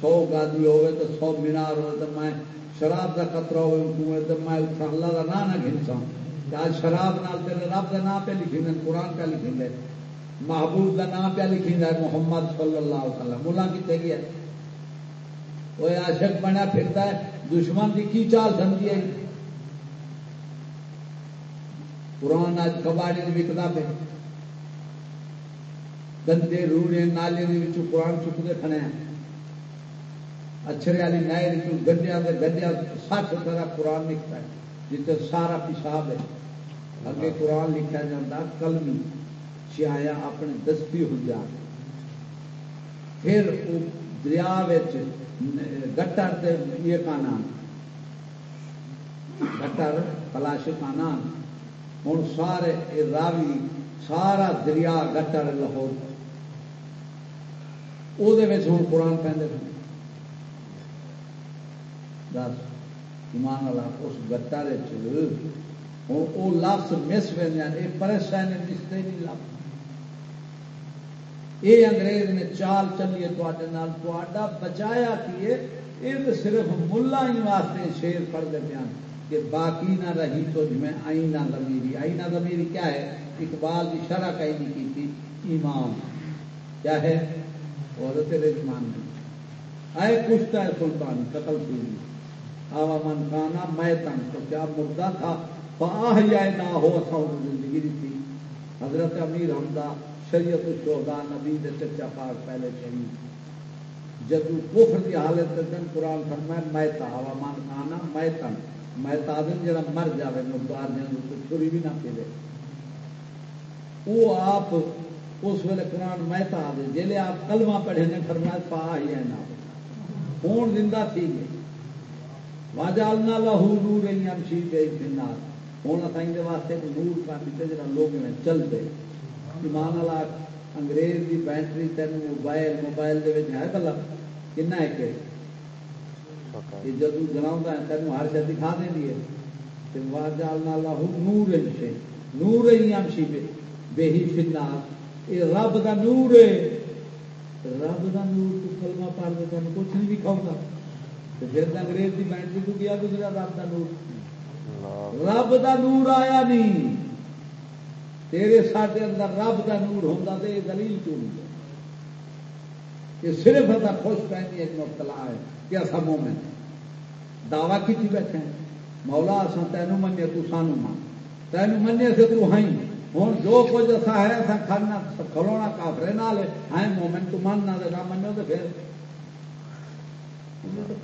سو گادی ہوے تو سو مینار ہوئے تو میں شراب کا قطرہ ہوئے تو میں اللہ کا نام نہ گھنسا آج شراب نال تیرے رب کا نام پہ لکھی دیں قرآن پہ لکھی دیں محبوب کا نام پہ لکھی دیں محمد صلی اللہ علیہ وسلم۔ ملا کتنے گیا وہ عاشق بنا پھرتا ہے، دشمن کی کی چال سمجھی ہے؟ قرآن آج کباڑی وکتا پہ گندے روڑے، نالے قرآن چکتے کھڑے ہیں۔ اچھرے والی نئے گڈیا کے گڈیا سٹ طرح قرآن لکھتا ہے جتنے سارا پیشاب ہے۔ اگے قرآن لکھا جاتا کلمی۔ چایا اپنے دستی ہو جا پھر دریا گٹر یہ کا نام گٹر کلاش کا نام ہوں سارے راوی، سارا دریا گٹر لاہور۔ وہ ہوں قرآن پہ دس، ایمان والا، اس گٹر ہوں وہ لفظ مس پہ یہ پریشانی مستے نہیں لفظ۔ یہ انگریز نے چال چلیے تا بچایا کیے یہ تو صرف ملا ہی واسطے شیر پڑھتے پیا کہ باقی نہ رہی تو میں آئی نہ زمیری آئی نہ زمیری کیا ہے؟ اقبال کی شرح کہیں نہیں کی تھی؟ ایمان۔ کیا ہے؟ اور تیرے ایمان آئے کشتا ہے سلطان قتل پوری آوا من کانا میں تن تو کیا مردہ تھا؟ پاہ جائے نہ ہو سو زندگی تھی۔ حضرت امیر حمدہ شریعت شہدا نبی دے چچا پاک پہلے شہید جب کفر کی حالت دن قرآن فرمائے، میں ہوا مان کھانا، میں تن میں تادن جڑا مر جاوے مردار جن کو چھری بھی نہ پھیلے وہ آپ اس ویلے قرآن میں تا دے جلے آپ کلمہ پڑھے نے فرمایا، پا ہی ہے نہ ہون زندہ تھی گئے۔ واجالنا لہو نور ہم شی پہ النار ہوں اسائیں دے واسطے نور کا بیٹے جڑا لوگ نے چل دے۔ ایمان والا انگریز کی بینٹری تین موبائل موبائل ہے بلا کن ہے کہ جب جنا تین ہر شاید دکھا دیں گی نور نور ہی بے رب کا نور ہے رب کا نور تو کلمہ پڑھ دے کچھ نہیں دکھاؤں گا پھر انگریز کی بینٹری کو کیا گزرا رب کا نور رب کا نور آیا نہیں تیرے ساڈے اندر رب کا نور ہوتا تو یہ دلیل کیوں نہیں یہ صرف ادا خوش پہنی ایک مبتلا ہے کہ اصا مومن دعوی کی بیٹھے ہیں۔ مولا اصا تینوں منیا تو سانو مان تینوں منیا سے تو ہائی ہوں جو کچھ اصا ہے اصا کھانا کھلونا کافرے نال ہے۔ مومن تو ماننا دے نہ منو تو پھر۔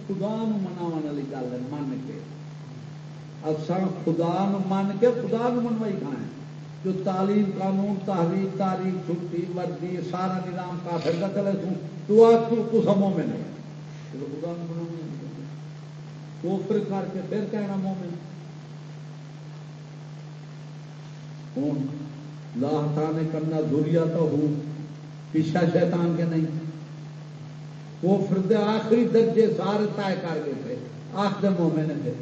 خدا مناو والی گل ہے، من کے۔ اصا خدا من کے، خدا منوائی کھائیں جو تعلیم، قانون، تحریر، تاریخ چھٹی وردی سارا نظام کافر کا چلے تھوں تو آج تو سمو میں نہیں تو پھر کر کے پھر کہنا مومن۔ ہوں لاہ نے کرنا دوریا تو ہوں، پیچھا شیطان کے نہیں۔ وہ پھر آخری درجے سارے طے کر گئے تھے۔ آخر مومن تھے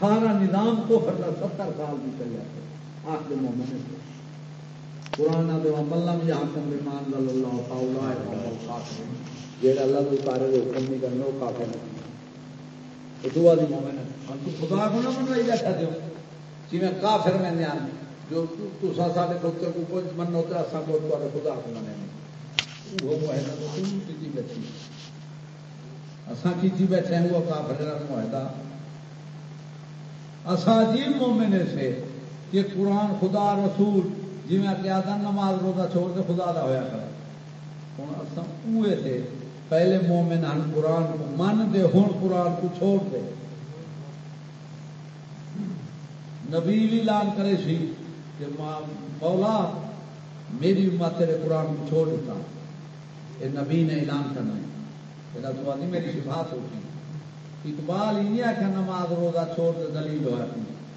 سارا نظام کو فردا ستر سال بھی چل جاتے آخر مومن سے قرآن ملم جہاں کم مان اللہ جہاں اللہ کو سارے حکم نہیں کرنا وہ کافی نہیں دعا دی مومن ہے خدا کو نہ منوائی بیٹھا دو جی میں کافر میں نے آنے جو تصا سارے ڈاکٹر کو کچھ من ہوتا ہے اصل کو خدا کو نہ وہ معاہدہ تو کیجی بیٹھی اصا کیجی بیٹھے ہیں وہ کافر معاہدہ اساجیب مومن سے کہ قرآن خدا رسول جی میں کیا تھا نماز روزہ چھوڑ کے خدا دا ہوا کر ہوں اصا اوے تھے پہلے مومن ہن قرآن کو من دے ہوں قرآن کو چھوڑ دے نبی بھی اعلان کرے سی کہ ماں مولا میری امت تیرے قرآن کو چھوڑ دیتا یہ نبی نے اعلان کرنا ہے یہ تو میری صفات ہوتی اقبال ہی نہیں آخر نماز روزہ چھوڑ کے دلیل ہوا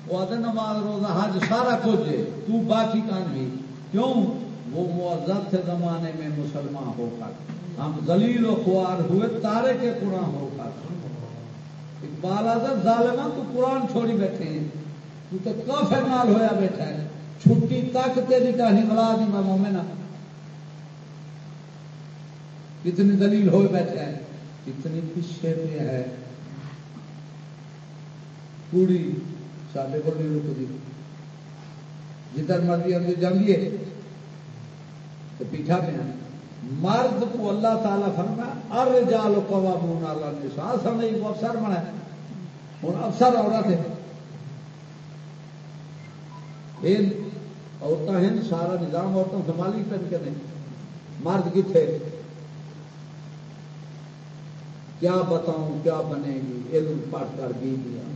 وہ آتے نماز روزہ حج سارا کچھ ہے۔ تو باقی کان بھی۔ کیوں؟ وہ معذب تھے زمانے میں مسلمان ہو کر۔ ہم ذلیل و خوار ہوئے، تارے کے قرآن ہو کر۔ اقبال آزاد ظالمان تو قرآن چھوڑی بیٹھے ہیں۔ تو تو کافر نال ہویا بیٹھا ہے۔ چھٹی تک تیری کہانی ملا دی میں مومنا ہاں۔ کتنی دلیل ہوئے بیٹھے ہیں۔ کتنی پیچھے پہ ہے۔ پوری سارے کو نہیں رکتی جدھر مرضی اندر جاندی تو پیچھا پہ مرد کو اللہ تعالیٰ فرما ار جال کوا مون اللہ وہ افسر بنا ہوں افسر عورت ہے عورتیں ہیں سارا نظام عورتوں سنبھالی پہ کے نہیں مرد کتنے کیا بتاؤں کیا بنے گی علم پڑھ کر بیویاں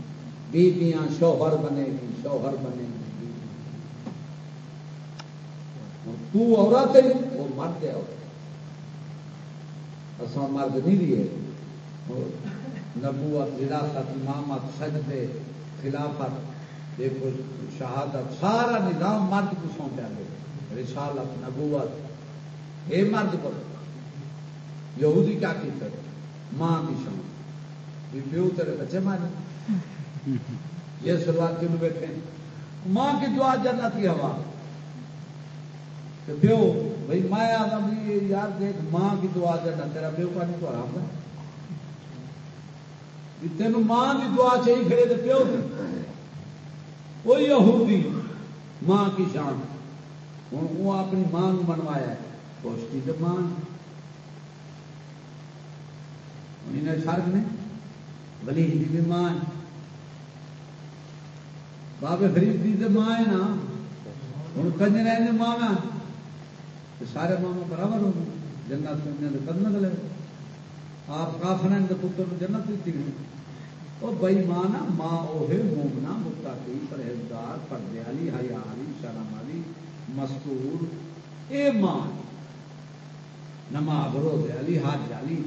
بیویاں شوہر بنے گی شوہر بنے۔ گی تو عورت ہے، وہ مرد ہے عورت۔ اصا مرد نہیں لیے نبوت وراثت امامت، سجدے، خلافت، دیکھو، شہادت، سارا نظام مرد کو سونپیا گیا۔ رسالت، نبوت یہ مرد کو یہودی کیا کی کرے ماں کی شان۔ بھی پیو تیرے بچے مانے یہ شروعات کیوں بیٹھے ماں کی دعا جنت کی ہوا۔ پیو، بھائی میں آدم جی، یار دیکھ، ماں کی دعا جنت، تیرا پیو کا نہیں تو آرام ہے۔ تین ماں کی دعا چاہیے کھڑے تو پیو وہ یہودی ماں کی شان۔ ہوں، وہ اپنی ماں منوایا پوشٹی تو ماں۔ فرق نے بلی کی بھی ماں بابے فرید کی تو ماں ہے نا۔ ہوں کنج رہے ماں سارے ماما برابر ہو گئے۔ جنت سننے تو قدم لے۔ آپ کافر تو پتر جنت دیتی گئی۔ وہ بئی ماں نا، ماں اوہے مومنا متقی، پرہیزگار، پردے والی، حیا والی، شرم والی، مستور۔ اے ماں۔ نماز، روزے والی، حج والی۔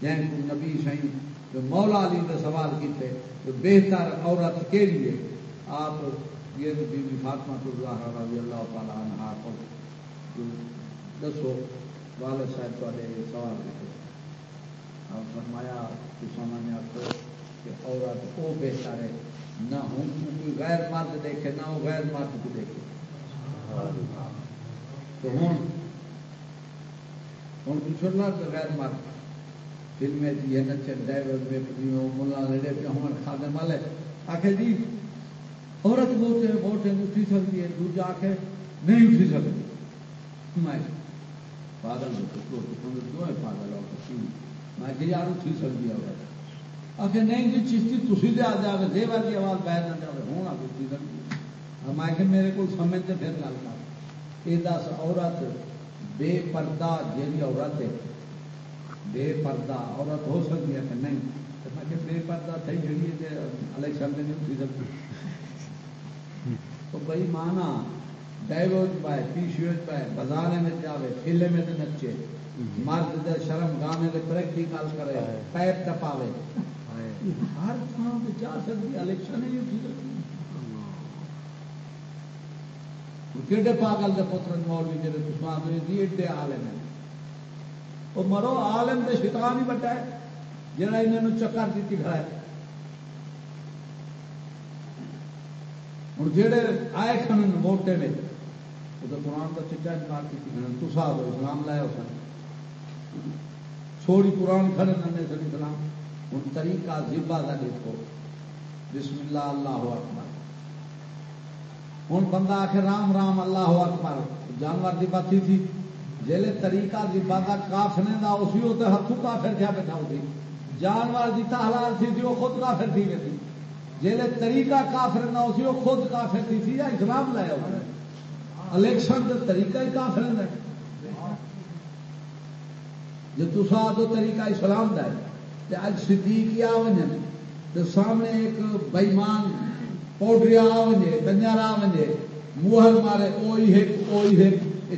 جن کو نبی سائی مولا علی نے سوال کیتے بہتر عورت کے لیے آپ یہ بی بی فاطمہ اللہ رضی اللہ تعالیٰ عنہ کو دسو، والد صاحب تے سوال کیتے آپ فرمایا کہ سامنے آخو کہ عورت وہ بہتر ہے، نہ ہوں کوئی غیر مرد دیکھے، نہ وہ غیر مرد کو دیکھے۔ تو ہوں ہوں پوچھو نا غیر مرد۔ فلمیں جی نچن ڈائیور میں ملا لڑے پہ ہوں کھانے والے۔ آخر جی عورت بہت ہے بہت ہے اٹھی سکتی ہے دوجا آخ نہیں اٹھی سکتی میں پاگل پاگل میں کہ یار اٹھی سکتی ہے عورت۔ آخر نہیں جی چیشتی تھی دے آ جائے دے والی آواز بہر نہ جائے ہوں آپ اٹھی سکتی میں کہ میرے کو سمجھتے پھر گل کر۔ یہ دس عورت، بے پردہ جی عورت ہے، بے پردہ عورت ہو سکتی ہے کہ نہیں؟ میں کہ بے پردہ تھی جڑی ہے الیکشن میں نہیں اٹھی سکتی تو بھائی مانا ڈائیورٹ پائے شرٹ پائے بازار میں جاوے کھیلے میں نچے مرد دے شرم گانے کے پریکٹیکل کرے پیپ ٹپاوے ہر تھان پہ جا سکتی الیکشن نہیں اٹھی سکتی کہڑے پاگل کے پتر مولوی جی تسمان جی ایڈے عالم ہیں۔ وہ مرو آلم کے شیطان ہی بٹا ہے جہاں انہوں چکر دیتی کھڑا ہے۔ ہوں جہے آئے کھن موٹے نے وہ تو قرآن کا چچا انکار کی تو صاحب اسلام لایا اس چھوڑی قرآن کھڑے ننے سر اسلام۔ ہوں طریقہ زبا کا دیکھو۔ بسم اللہ اللہ اکبر۔ ہوں بندہ آخر رام رام، اللہ اکبر۔ جانور دی بات تھی۔ جیلے طریقہ دی بندہ کافنے دا، اسی ہوتے ہاتھوں کافر تھیا بیٹھا ہوتی جانور جیتا حلال تھی تھی وہ خود کافر تھی گئی جیلے طریقہ کافر نہ اسی وہ خود کافر تھی تھی یا اسلام لایا ہوتا الیکشن کا طریقہ ہی کافر ہے۔ جو تصا دو طریقہ اسلام دا ہے اج صدیق آ ون تو سامنے ایک بئیمان پوڈری آ ونجے کنجر آ ونجے موہر مارے، اوئی ہے اوئی ہے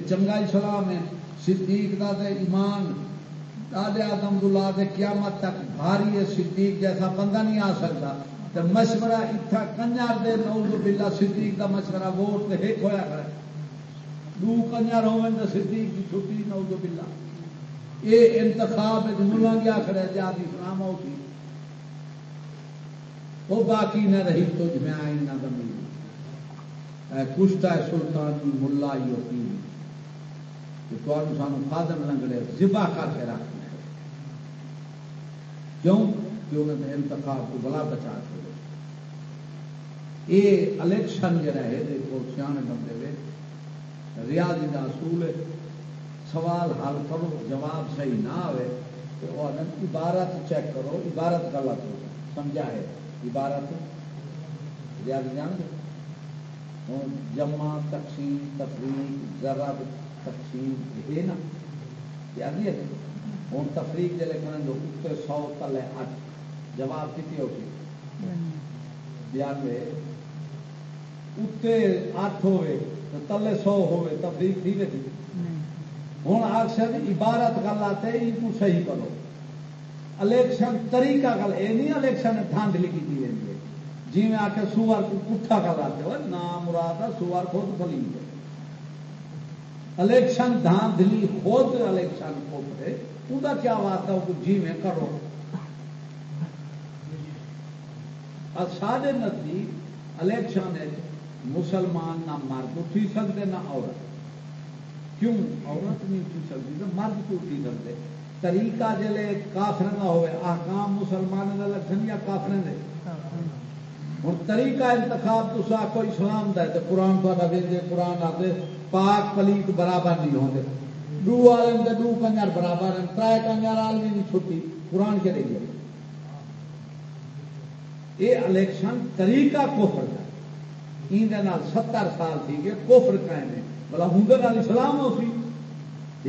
چنگا اسلام ہے۔ صدیق دا دے ایمان، دادے آدم دلہ دے قیامت تک بھاری ہے۔ صدیق جیسا بندہ نہیں آ سکتا۔ تو مشورہ اتنا کنجر دے نوز باللہ صدیق دا مشورہ ووٹ تے ایک ہویا کرے دو کنجر ہوئے تو صدیق کی چھٹی نوز باللہ یہ انتخاب ملا گیا کھڑے جات اسلام ہو سی وہ باقی نہ رہی تجھ میں آئی نہ دمی کشتا ہے سلطان کی ملا ہوتی کہ تو سانو خادم لنگڑے زبا کر کے رکھنا ہے کیوں کہ انہوں نے انتخاب کو بلا بچا کے یہ الیکشن جڑا ہے دیکھو سیاح بندے وے۔ ریاضی کا اصول ہے۔ سوال حل کرو، جواب صحیح نہ آئے تو وہ عبارت چیک کرو، عبارت غلط ہو۔ سمجھا ہے؟ عبارت؟ ریاضی جان دو جمع، تقسیم، تفریق، ضرب، تقسیم، یہ نا۔ یاد نہیں ہے۔ ہوں تفریق جلے کریں دو، اتنے سو تلے اٹھ جواب کتنی ہوگی بیانوے۔ اتنے اٹھ ہوئے تلے سو ہوئے تفریق تھی تھی ہوں آخر عبارت گل آتے یہ صحیح کرو۔ الیکشن طریقہ گل یہ نہیں الیکشن دھاندلی کی رہی ہے۔ جی میں آ کے سوار کو پٹھا کر لاتے ہو نام مراد سوار خود کھلی ہے۔ الیکشن دھاندلی خود الیکشن خود ہے۔ وہ کیا بات ہے؟ جی میں کرو۔ سارے نزدیک الیکشن مسلمان نہ مرد اٹھی سکتے، نہ عورت۔ کیوں؟ عورت نہیں اٹھی سکتی تو مرد کیوں اٹھی سکتے؟ طریقہ جلے کافر کا ہوئے، آکام مسلمان کا لکھن یا کافر دے؟ ہوں طریقہ انتخاب تو سا اسلام دا ہے تو قرآن تو دے قرآن آتے پاک پلیت برابر نہیں ہوتے دو عالم دے کنجر برابر ہیں، ترائے کنجر عالمی نہیں چھٹی، قرآن کے دے یہ الیکشن طریقہ کوفر کا ان ستر سال تھی کہ کوفر قائم ہے۔ بلا ہوں اسلام ہو سی۔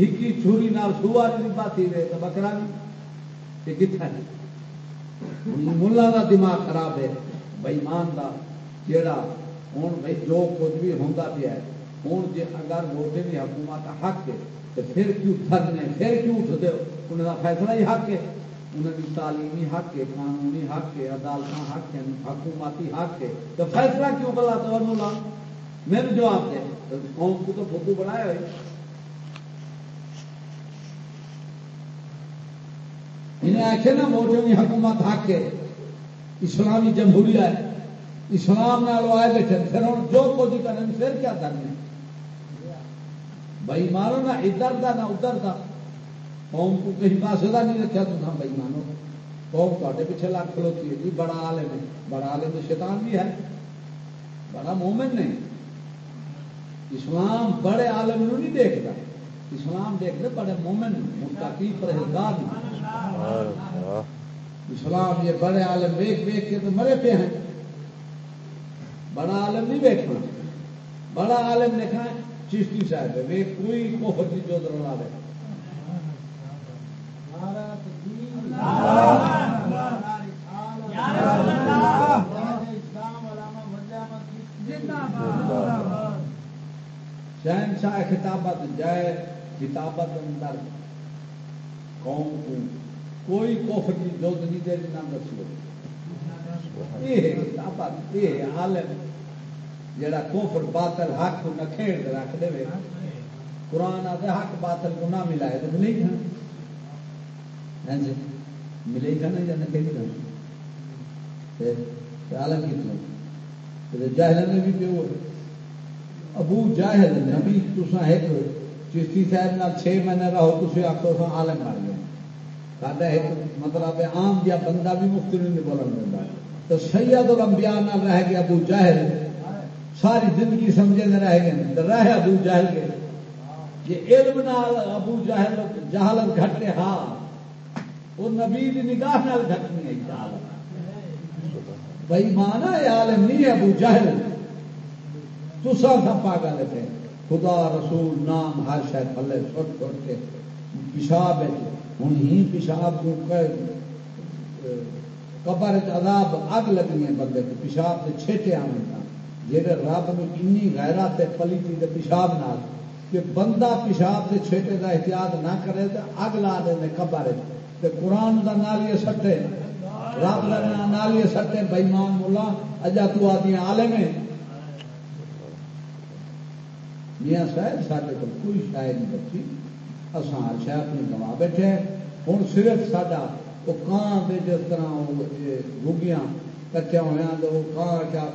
ہکی چھری نال سوا نہیں پاتی رہے تو بکرا نہیں۔ یہ کتنا ہے ملا کا دماغ خراب ہے۔ بئیمان کا جڑا ہوں بھائی جو کچھ بھی ہوتا پیا ہے۔ ہوں جی اگر ووٹے کی حکومت حق ہے تو پھر کیوں تھرنے پھر کیوں اٹھتے ہو؟ انہوں کا فیصلہ ہی حق ہے۔ انہوں تعلیمی حق ہے، قانونی حق ہے عدالت حق ہے حکومتی حق ہے۔ تو فیصلہ کیوں بلا تو مولا؟ میرے جواب دے قوم کو تو فوٹو بنایا ہوئے انہیں آخر نا ووٹوں کی حکومت حق ہے۔ اسلامی جمہوریہ ہے۔ اسلام نہ لو آئے بیٹھے پھر ہوں جو کچھ کریں، پھر کیا کرنے بھائی مارو نہ، ادھر دا نہ ادھر دا۔ قوم کو کہیں پاس کا نہیں رکھا تو ہم بھائی مانو۔ قوم تے پیچھے لاکھ کھلوتی ہے۔ جی بڑا عالم ہے۔ بڑا عالم تو شیطان بھی ہے۔ بڑا مومن نہیں۔ اسلام بڑے عالم نو نہیں دیکھتا اسلام دیکھتے بڑے مومن متقی پرہیزگار اسلام یہ بڑے عالم ویک ویک کے تو مرے پہ ہیں۔ بڑا عالم نہیں دیکھنا بڑا عالم دیکھنا ہے۔ چشتی صاحب ہے۔ کوئی کوفر کی جو درنا دے شہنشاہ خطابت جائے، خطابت اندر قوم کو کوئی کوفر کی جو نہیں دے نام دسو یہ خطابت، یہ عالم۔ جڑا کوفر باطل حق کو نہ کھیڑ رکھ دے قرآن آتے حق باطل کو نہ ملائے، تو ملے گا ہاں جی۔ ملے گا نا یا نہ کہیں گا؟ عالم کتنا جاہل میں بھی پیو ابو جاہل نبی تسا ایک چشتی صاحب نہ چھ مہینے رہو تھی آخو سو عالم مار گیا ساڈا ایک مطلب عام جہا بندہ بھی مفت نہیں بولن دینا۔ تو سید الانبیاء نہ رہ گیا ابو جاہل۔ ساری زندگی سمجھے نہ رہ گئے۔ تو رہ ابو جاہل گئے۔ یہ علم نال ابو جاہل جہالت گھٹ ہا وہ نبی کی نگاہ نال گھٹ نہیں بھائی مانا عالم نہیں ہے، ابو جاہل تسا تھا پاگل تھے خدا، رسول، نام، ہر شاید پلے چھوٹ چھوٹ کے پیشاب ہوں ہی پیشاب کو قبر عذاب اگ لگنی ہے بندے کو پیشاب سے چھیٹے آنے کا جی رب نے کنی غیرت پلیتی کے پیشاب نال کہ بندہ پیشاب سے چھیٹے کا احتیاط نہ کرے تو اگ لا دیں قبر چ قرآن کا نالیے سٹے، رب نالیے سٹے بئیمان مولا، اجا تو آدمی عالم ہے۔ میاں صاحب سارے کو کوئی شاید نہیں بچی۔ اسان شہ اپنی گوا بیٹھے۔ ہوں صرف ساڈا وہ کان دے جس طرح گگیاں کچا ہوا تو وہ کان کیا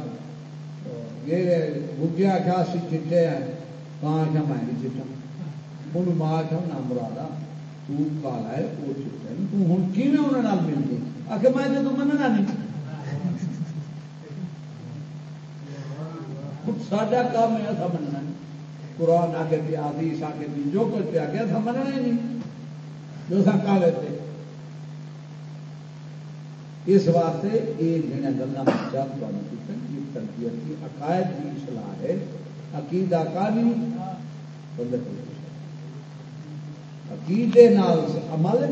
گگیا کیا سی چٹے ہیں؟ کان کیا میں نہیں چٹا ان ماں کیا نہ مرادا تو کالا ہے، وہ چٹے تو ہوں کی انہوں ملتی آ کے میں تو مننا نہیں۔ ساڈا کام ہے، ایسا مننا قرآن آ کے بھی آدیش آ کے بھی جو کچھ پہ آ گیا تھا مننا ہی نہیں۔ جو سا کہا لیتے اس واسطے یہ جنہیں گلا بچہ تربیت کی عقائد کی سلاح ہے۔ عقیدہ کا نہیں عقیدے نال عمل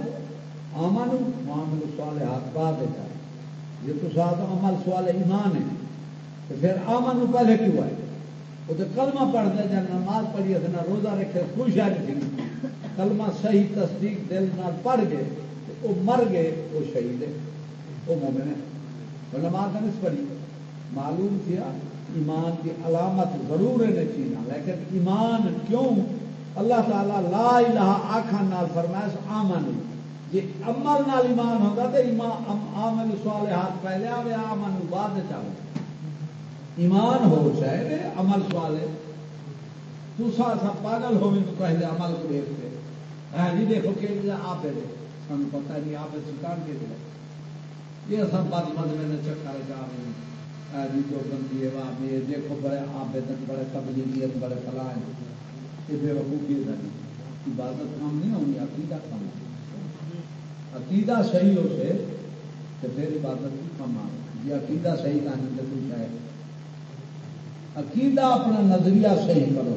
آمن، معامل سوال ہاتھ پا دیتا ہے یہ تو ساتھ عمل سوال ایمان ہے۔ تو پھر آمن پہلے کیوں آئے؟ وہ تو کلمہ پڑھتے جب نماز پڑھی نہ روزہ رکھے، خوش آ تھی کلمہ صحیح تصدیق دل نہ پڑھ گئے وہ مر گئے، وہ شہید ہے وہ مومن ہے وہ نماز نہیں پڑھی۔ معلوم کیا؟ ایمان کی علامت ضرور ہے چیزاں لیکن ایمان کیوں؟ اللہ تعالیٰ لا الہ آخان نال فرمائش آمن جی عمل نال ایمان ہوگا تو ایمان عمل سوال ہاتھ پہلے آئے آمن بعد چاہے ایمان ہو چاہے عمل سوالے تو سا پاگل ہو تو پہلے عمل کو دیکھتے ہاں جی دیکھو کہ آپ دے سن پتہ نہیں آپ سلطان کے دے یہ سب بات مد میں چکر جا رہے ہیں۔ ہاں جی جو بندی ہے وہاں دیکھو بڑے آپ بڑے تبلیغیت، بڑے فلاں یہ بے وقوفی ہے عبادت کام نہیں ہونی عقیدہ کام عقیدہ صحیح ہو سے تو پھر عبادت کی کم آ۔ یہ عقیدہ صحیح کہانی تو کچھ ہے۔ عقیدہ اپنا نظریہ صحیح کرو۔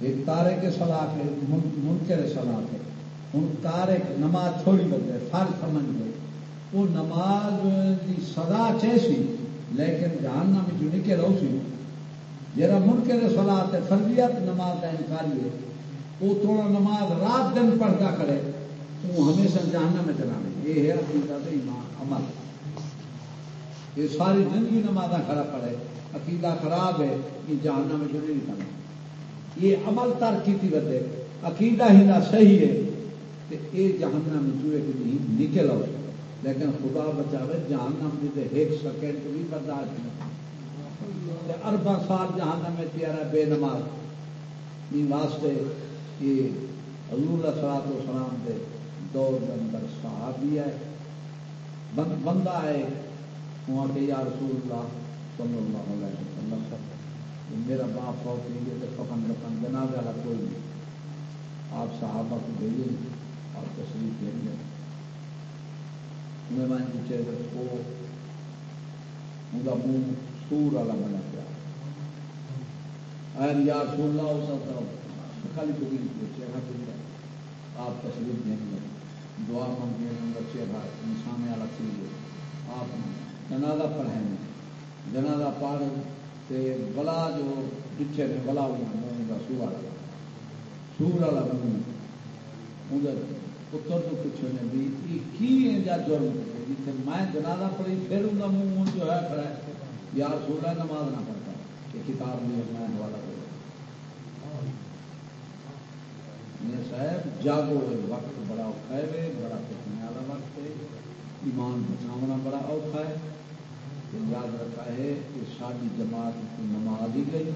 ایک تارے کے سلاح ہے منکر سلاح ہے ہوں تارے نماز چھوڑی بندے فر سمجھ گئے وہ نماز کی سزا چیسی لیکن جہاننا میں جو نکے رہو سی۔ جرا منکر سلاح ہے فرضیت نماز کا انکاری ہے۔ وہ تھوڑا نماز رات دن پڑھتا کرے وہ ہمیشہ جہاننا میں چلانے یہ ہے عقیدہ ایمان، عمل۔ یہ ساری زندگی نمازاں کھڑا پڑے عقیدہ خراب ہے یہ جاننا میں چلے نہیں کرنا یہ عمل تر کی بدے عقیدہ ہی نہ صحیح ہے کہ یہ جہاننا میں چوئے کہ نہیں، نکل آؤ۔ لیکن خدا بچاوے جہاننا میں ایک سیکنڈ بھی برداشت نہیں۔ اربا سال جہاننا میں پیارا بے نماز۔ نہیں واسطے یہ حضور سلاد و سلام دے دور کے اندر صحابی ہے بندہ ہے وہاں کہ یا رسول اللہ صلی اللہ علیہ وسلم میرا باپ فوت نہیں گیا تو کفن رقم جنازہ والا کوئی نہیں۔ آپ صحابہ کو بھیجیں اور تشریف دیں گے مہمان کے چہرے کو ان کا منہ سور والا بنا پیا اہم یا رسول اللہ ہو سکتا خالی چکی چہرہ چل آپ تشریف دیں گے۔ دعا منگیں گے چہرہ انسان والا چیز آپ جنازہ پڑھیں گے۔ جنازہ پڑھ تے بلا جو پیچھے نے بلا منہ کا سور والا۔ سور والا منہ پتر تو پوچھو نے بھی کی جرم؟ جیسے میں جنازہ پڑھی، پھر ان کا منہ جو ہے کھڑا ہے یار سولہ نماز نہ پڑھتا کہ کتاب نہیں میں حوالہ کروں صاحب، جاگو وقت بڑا اوکھا ہے، بڑا پچھنے والا وقت ہے۔ ایمان بچاؤنا بڑا اوکھا ہے۔ یاد رکھا ہے کہ ساری جماعت کی نماز ہی گئی۔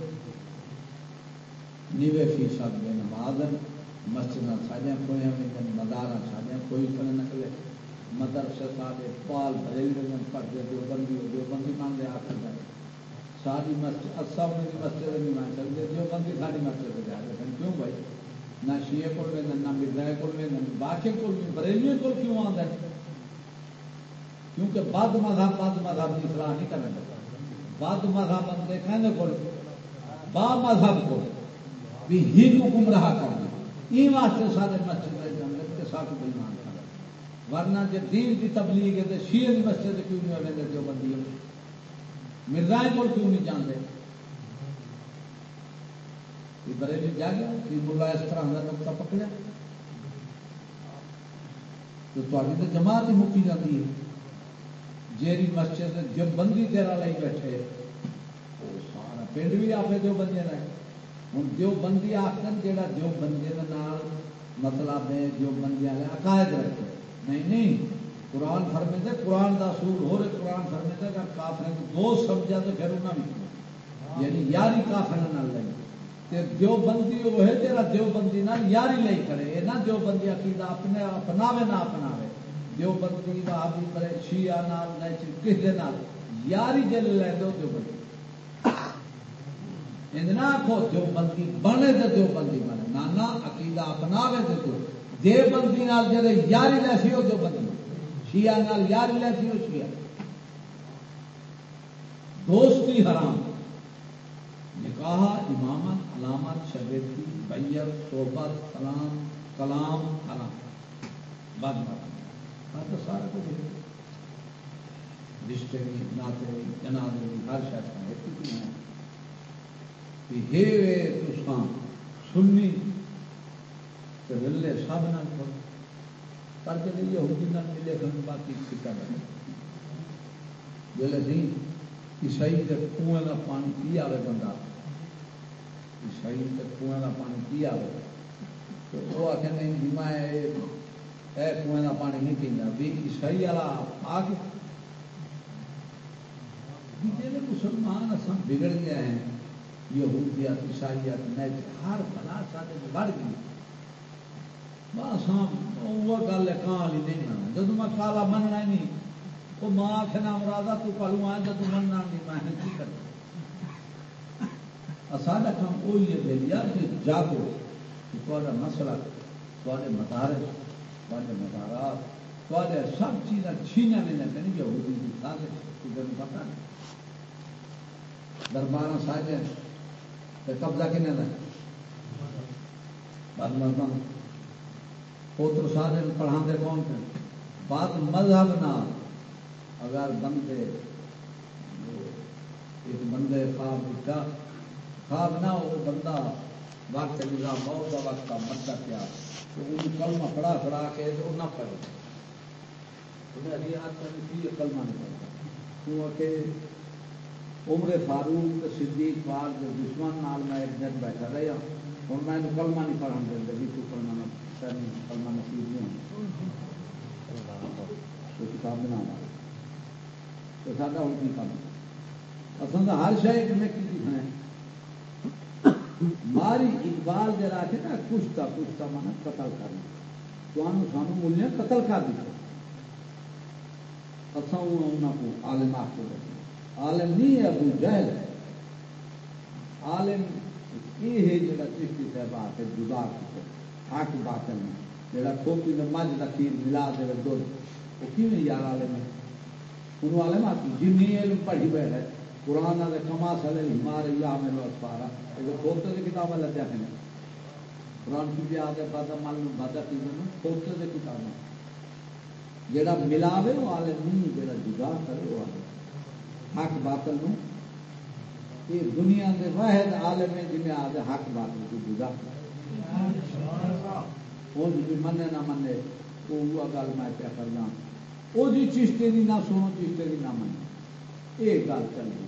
نیوے فیصد میں نماز مسجد ساجا کھوئے ہیں مدارا ساجا کوئی کھڑے نکلے۔ مدرسے سارے پال بھرے پڑھتے جو بندی ہو مان لے آ کر جائے ساری مسجد سب میری مسجد نہیں مان سکتے جو بندی ساری مسجد پہ جا رہے کیوں بھائی؟ نہ شیے کو نہ مرزا کو نہ باقی کو بریلیوں کو کیوں آتا ہے کیونکہ بد مذہب بد مذہب کی سلاح نہیں کرنا چاہتا بد مذہب بندے کہنے کو با مذہب کو بھی ہی کو گمراہ کرنا یہ واسطے سارے مسجد میں جانے کے ساتھ بےمان کر ورنہ جب دین کی تبلیغ ہے تو شیئر کی مسجد کیوں نہیں ہونے جو بندی ہے مرزائیں کو کیوں نہیں جانتے؟ بریلی جا گیا کہ ملا اس طرح کا نقطہ پکڑا تو تاری تو جماعت ہی مکی جاتی ہے۔ جیری مسجد جو بندی تیرا لائی بیٹھے وہ سارا پنڈ بھی آپ جو بندے رہے ہوں جو بندی آخر جا جو بندے مطلب ہے، جو بندیاں عقائد رکھے۔ نہیں نہیں، قرآن فرمے تھے قرآن کا اصول ہو رہے قرآن فرمے تھے اگر کافر کو دوست سمجھا تو پھر انہیں بھی یعنی یاری کافر نہ لیں تے دیو بندی وہ ہے، تیرا دیو بندی نہ یاری لئی کرے یہ نہ دیو بندی عقیدہ اپنے اپناوے، نہ اپناوے۔ دیو بندی وہابی کرے، شیعہ نال، نہ کس دے نال۔ یاری جل لے دو دیو بندی۔ آخو دیو بندی بنے تے دیو بندی بنے۔ نانا، عقیدہ اپناوے تے دیو دے بندی نال جڑے یاری لے سی دیو بندی۔ شیعہ نال یاری لے سی شیعہ۔ دوستی حرام۔ نکاح امامت، علامت شبیتی بیت صحبت، کلام کلام حرام۔ بد بد ہاں تو سارا کچھ رشتے بھی، ناطے بھی، جنازے بھی، ہر شخص کا ایک ہے۔ کہ ہے سنی تو ملے سب نہ کرو پر کے لیے یہودی نہ ملے گھر باقی فکر رہے جلے سی عیسائی کے کنویں کا پانی پی آئے بندہ۔ عیسائی تے کنویں کا پانی پی آئے تو وہ آخر نہیں جی میں کنویں کا پانی نہیں پینا۔ بھی عیسائی والا آ کے جی مسلمان اصل بگڑ گیا ہے یہودیت، عیسائیت نیت ہر بلا سارے بڑھ گئی۔ بس ہاں، وہ گل ہے کہاں والی جب میں کالا مننا نہیں، وہ ماں آخر نام تو کلو آئے تو مننا نہیں، میں کی کرنا سارا کام وہی ہے بھائی کہ جاگو۔ کہ مسئلہ تے مدارے مدارات تے سب چیزاں چھینا نہیں لگے نہیں سارے تمہیں پتا نہیں۔ دربار ساجے قبضہ کنے کا بد پوتر سارے پڑھا دے کون تھے بات مذہب نہ اگر بندے ایک بندے خواب اٹھا خواب نہ ہو، بندہ وقت نظام بہت کا وقت مرتا کیا۔ تو وہ کلمہ پڑا پڑا کے وہ نہ پڑے کلمہ نہیں پڑتا کیونکہ عمر فاروق صدیق پاک دشمن نال میں ایک دن بیٹھا رہا ہوں میں کلمہ نہیں پڑھا دیں بھی تو کلمہ نہ کلمہ نصیب نہیں تو کتاب بنا تو سارا ہوں کام اصل ہر شاید میں کی ہے ماری اقبال جرا کے نا کچھ کچھ مانا قتل کرنا تو سانو ملنے قتل کر دیا انہوں کو عالم آ کے عالم نہیں ہے ابو جہل عالم یہ ہے جا چشتی صاحب آ کے جدا حق باطل میں جا کھوپی میں مجھ کا کھیر ملا دے دو وہ کیوں یار عالم ہے انہوں عالم آتی جن علم پڑھی بیٹھے قرآن دے کما سلے ہمار یا میرے اسپارا یہ کھوتے کی کتابیں لگیا ہیں قرآن کی بھی آگے بادہ معلوم بادہ کی کھوتے کی کتابیں جڑا ملاوے وہ آلے نہیں جڑا جدا کرے وہ آلے حق باطل نو یہ دنیا کے واحد عالم ہے جنہیں آدھے حق باطل کو جدا کرے وہ جی منے نہ منے وہ گل میں کیا کرنا۔ وہ جی چشتے کی نہ سنو چشتے کی نہ منے یہ گل چل رہی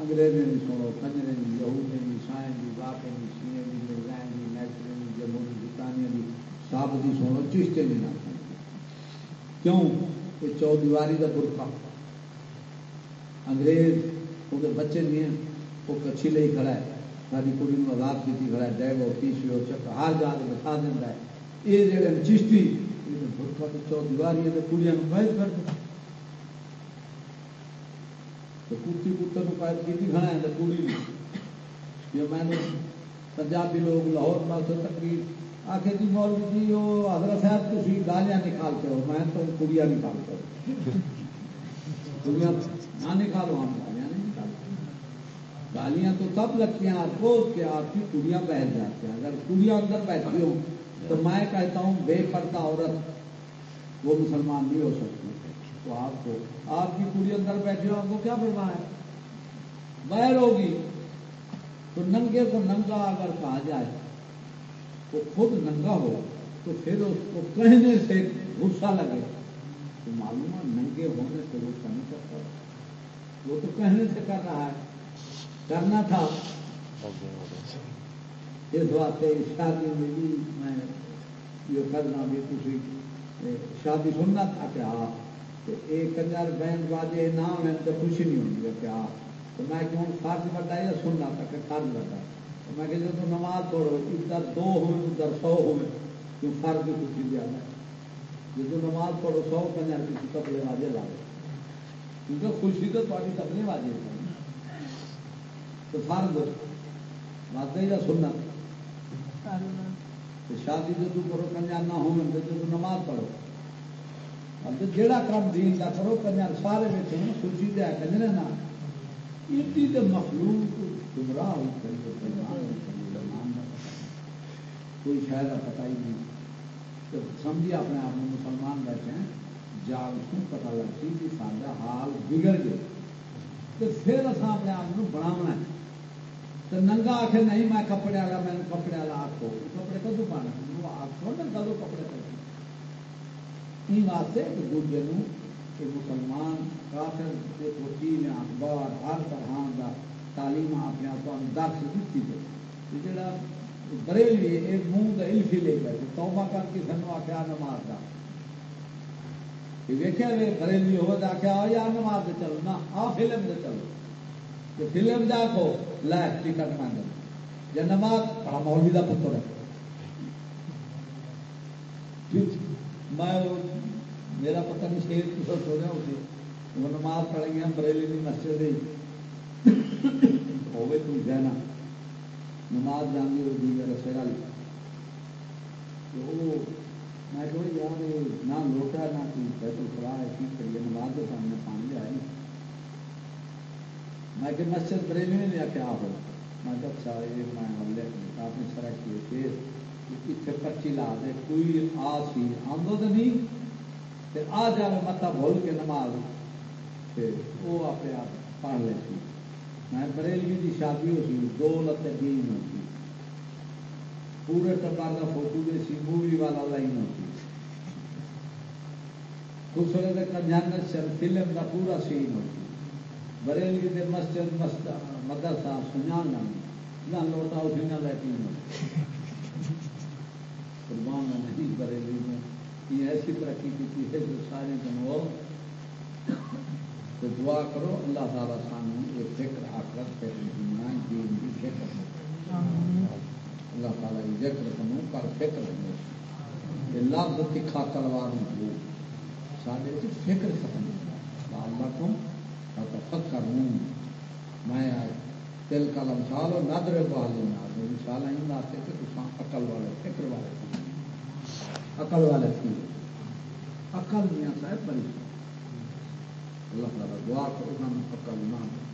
انگریزیں بھی سنو کنجرے بھی، یہودیں بھی، سائیں بھی باپیں بھی سیئیں بھی، مرزائیں بھی، نیچریں بھی، جمہوری برطانیہ بھی، سب کی سنو چشتے بھی نہ سنو کیوں؟ کہ چو دیواری کا برقع انگریز، وہ بچے نہیں ہیں، وہ کچھی لے کھڑا ہے۔ ساری کڑی میں آزاد کی کھڑا ہے ڈیگو پیسی چک ہر جا کے بتا دینا ہے۔ یہ جڑے چشتی برقع کی چو دیواری ہے کڑیاں قید کر دیں تو کتی پتر کو قائد کی کھڑا ہے کڑی یہ میں نے پنجابی لوگ، لاہور پاس تقریر۔ آخر جی مولوی جی وہ حضرت صاحب تھی گالیاں نکالتے ہو میں تو کڑیاں نکالتا ہوں کڑیاں نہ نکالو ہم۔ گالیاں تو تب لگتی ہیں، آپ کو کہ آپ کی کڑیاں بیٹھ جاتی ہیں۔ اگر کڑیاں اندر بیٹھی ہوں تو میں کہتا ہوں، بے پردہ عورت وہ مسلمان نہیں ہو سکتی۔ تو آپ کو، آپ کی پوری اندر بیٹھے ہو، آپ کو کیا پرواہ ہے؟ بہر ہوگی۔ تو ننگے کو ننگا اگر کہا جائے تو خود ننگا ہو، تو پھر اس کو کہنے سے غصہ لگے۔ تو معلوم ہے، ننگے ہونے سے غصہ نہیں کرتا۔ وہ تو کہنے سے کر رہا ہے۔ کرنا تھا۔ اس واسطے شادی ملی میں یہ کرنا بھی تھی شادی سننا تھا کہ ہاں ایک کنجر بہن باجے نہ ہونے تو خوشی نہیں ہوتی ہے کہ ہاں تو میں کہ ہوں فرض بڑا یا سننا تھا کہ فرض بڑا تو میں کہ جب نماز پڑھو ادھر دو ہوئے ادھر سو ہوئے کیوں فرض بھی خوشی دیا ہے جب نماز پڑھو سو کنجر کسی کپڑے واجے لا کیونکہ خوشی تو تاری کپڑے واجے تو فرض واقعی یا سننا۔ شادی جدو کرو کنیا نہ ہو جدو نماز پڑھو۔ اب جہاں کام دین کا کرو کنیا سارے بیٹھے ہیں خوشی دیا کنجرے نہ۔ ایڈی تو مخلوق گمراہ ہوئی کوئی شاید پتا ہی نہیں۔ تو سمجھیے، اپنے آپ میں مسلمان بیٹھے ہیں۔ جاگ کو پتا لگتی کہ سارا حال بگڑ گیا۔ تو پھر اصل اپنے آپ کو بناونا ہے۔ تو ننگا آخ نہیں، میں کپڑے والا، میں کپڑے والا آخو کپڑے کدو پانا آخو نا کدو کپڑے پہ واسطے کہ دوجے کہ مسلمان، کافر چیز اخبار، ہر طرح کا تعلیم اپنے آپ کو درس دیتی ہے جڑا بریلوی یہ منہ کا الفی لے گئے۔ توبہ کر کے سنو آخیا نماز کا ویکیا بریلوی ہو جا کے آ یا نماز چلو، نہ، آ فلم چلو۔ کہ فلم جا کو لے ٹکٹ مانگ یا نماز بڑا مولوی کا پتر ہے۔ میں میرا پتہ نہیں شیر کس سو رہا ہوتی وہ نماز پڑھ گیا، بریلی کی مسجد ہوگی تم کہنا نماز جانی ہوگی میرا سیرا میں کہ یار، نہ لوٹا، نہ کوئی پیسے خرا ہے کی کریے نماز کے سامنے پانی آئے۔ میں کہ مسجد بریلی میں لیا کیا ہو میں کہ اچھا یہ میں حملے آپ نے سڑک کیے، پھر اتنے پرچی لا دے، کوئی آ سی آمدو تو نہیں آ جائے متا بھول کے نماز وہ اپنے آپ پڑھ لے سی میں بریلوی کی شادی ہو سی دو لت گیم ہوتی پورے ٹبر کا فوٹو دے سی، مووی والا لائن ہوتی دوسرے کنجن فلم کا پورا سین ہوتی بریلوی کے مسجد مدرسہ سنجان نہ لوٹا، اسی نہ لیٹین قربان نہیں بریلی میں۔ یہ ایسی ترقی کی ہے جو سارے جنو تو دعا کرو، اللہ تعالیٰ سانو یہ فکر آخرت پہ دین کی فکر اللہ تعالیٰ کی ذکر سنو پر فکر ہو۔ یہ لفظ تکھا تلوار ہو۔ سارے فکر ختم اللہ کو فکر ہوں میں دل کا لمسال اور نادر والے مثال آئی واسطے کہ تصا عقل والے، فکر والے عقل والے تھی عقل میاں صاحب بنی اللہ تعالیٰ دعا کرو عقل نہ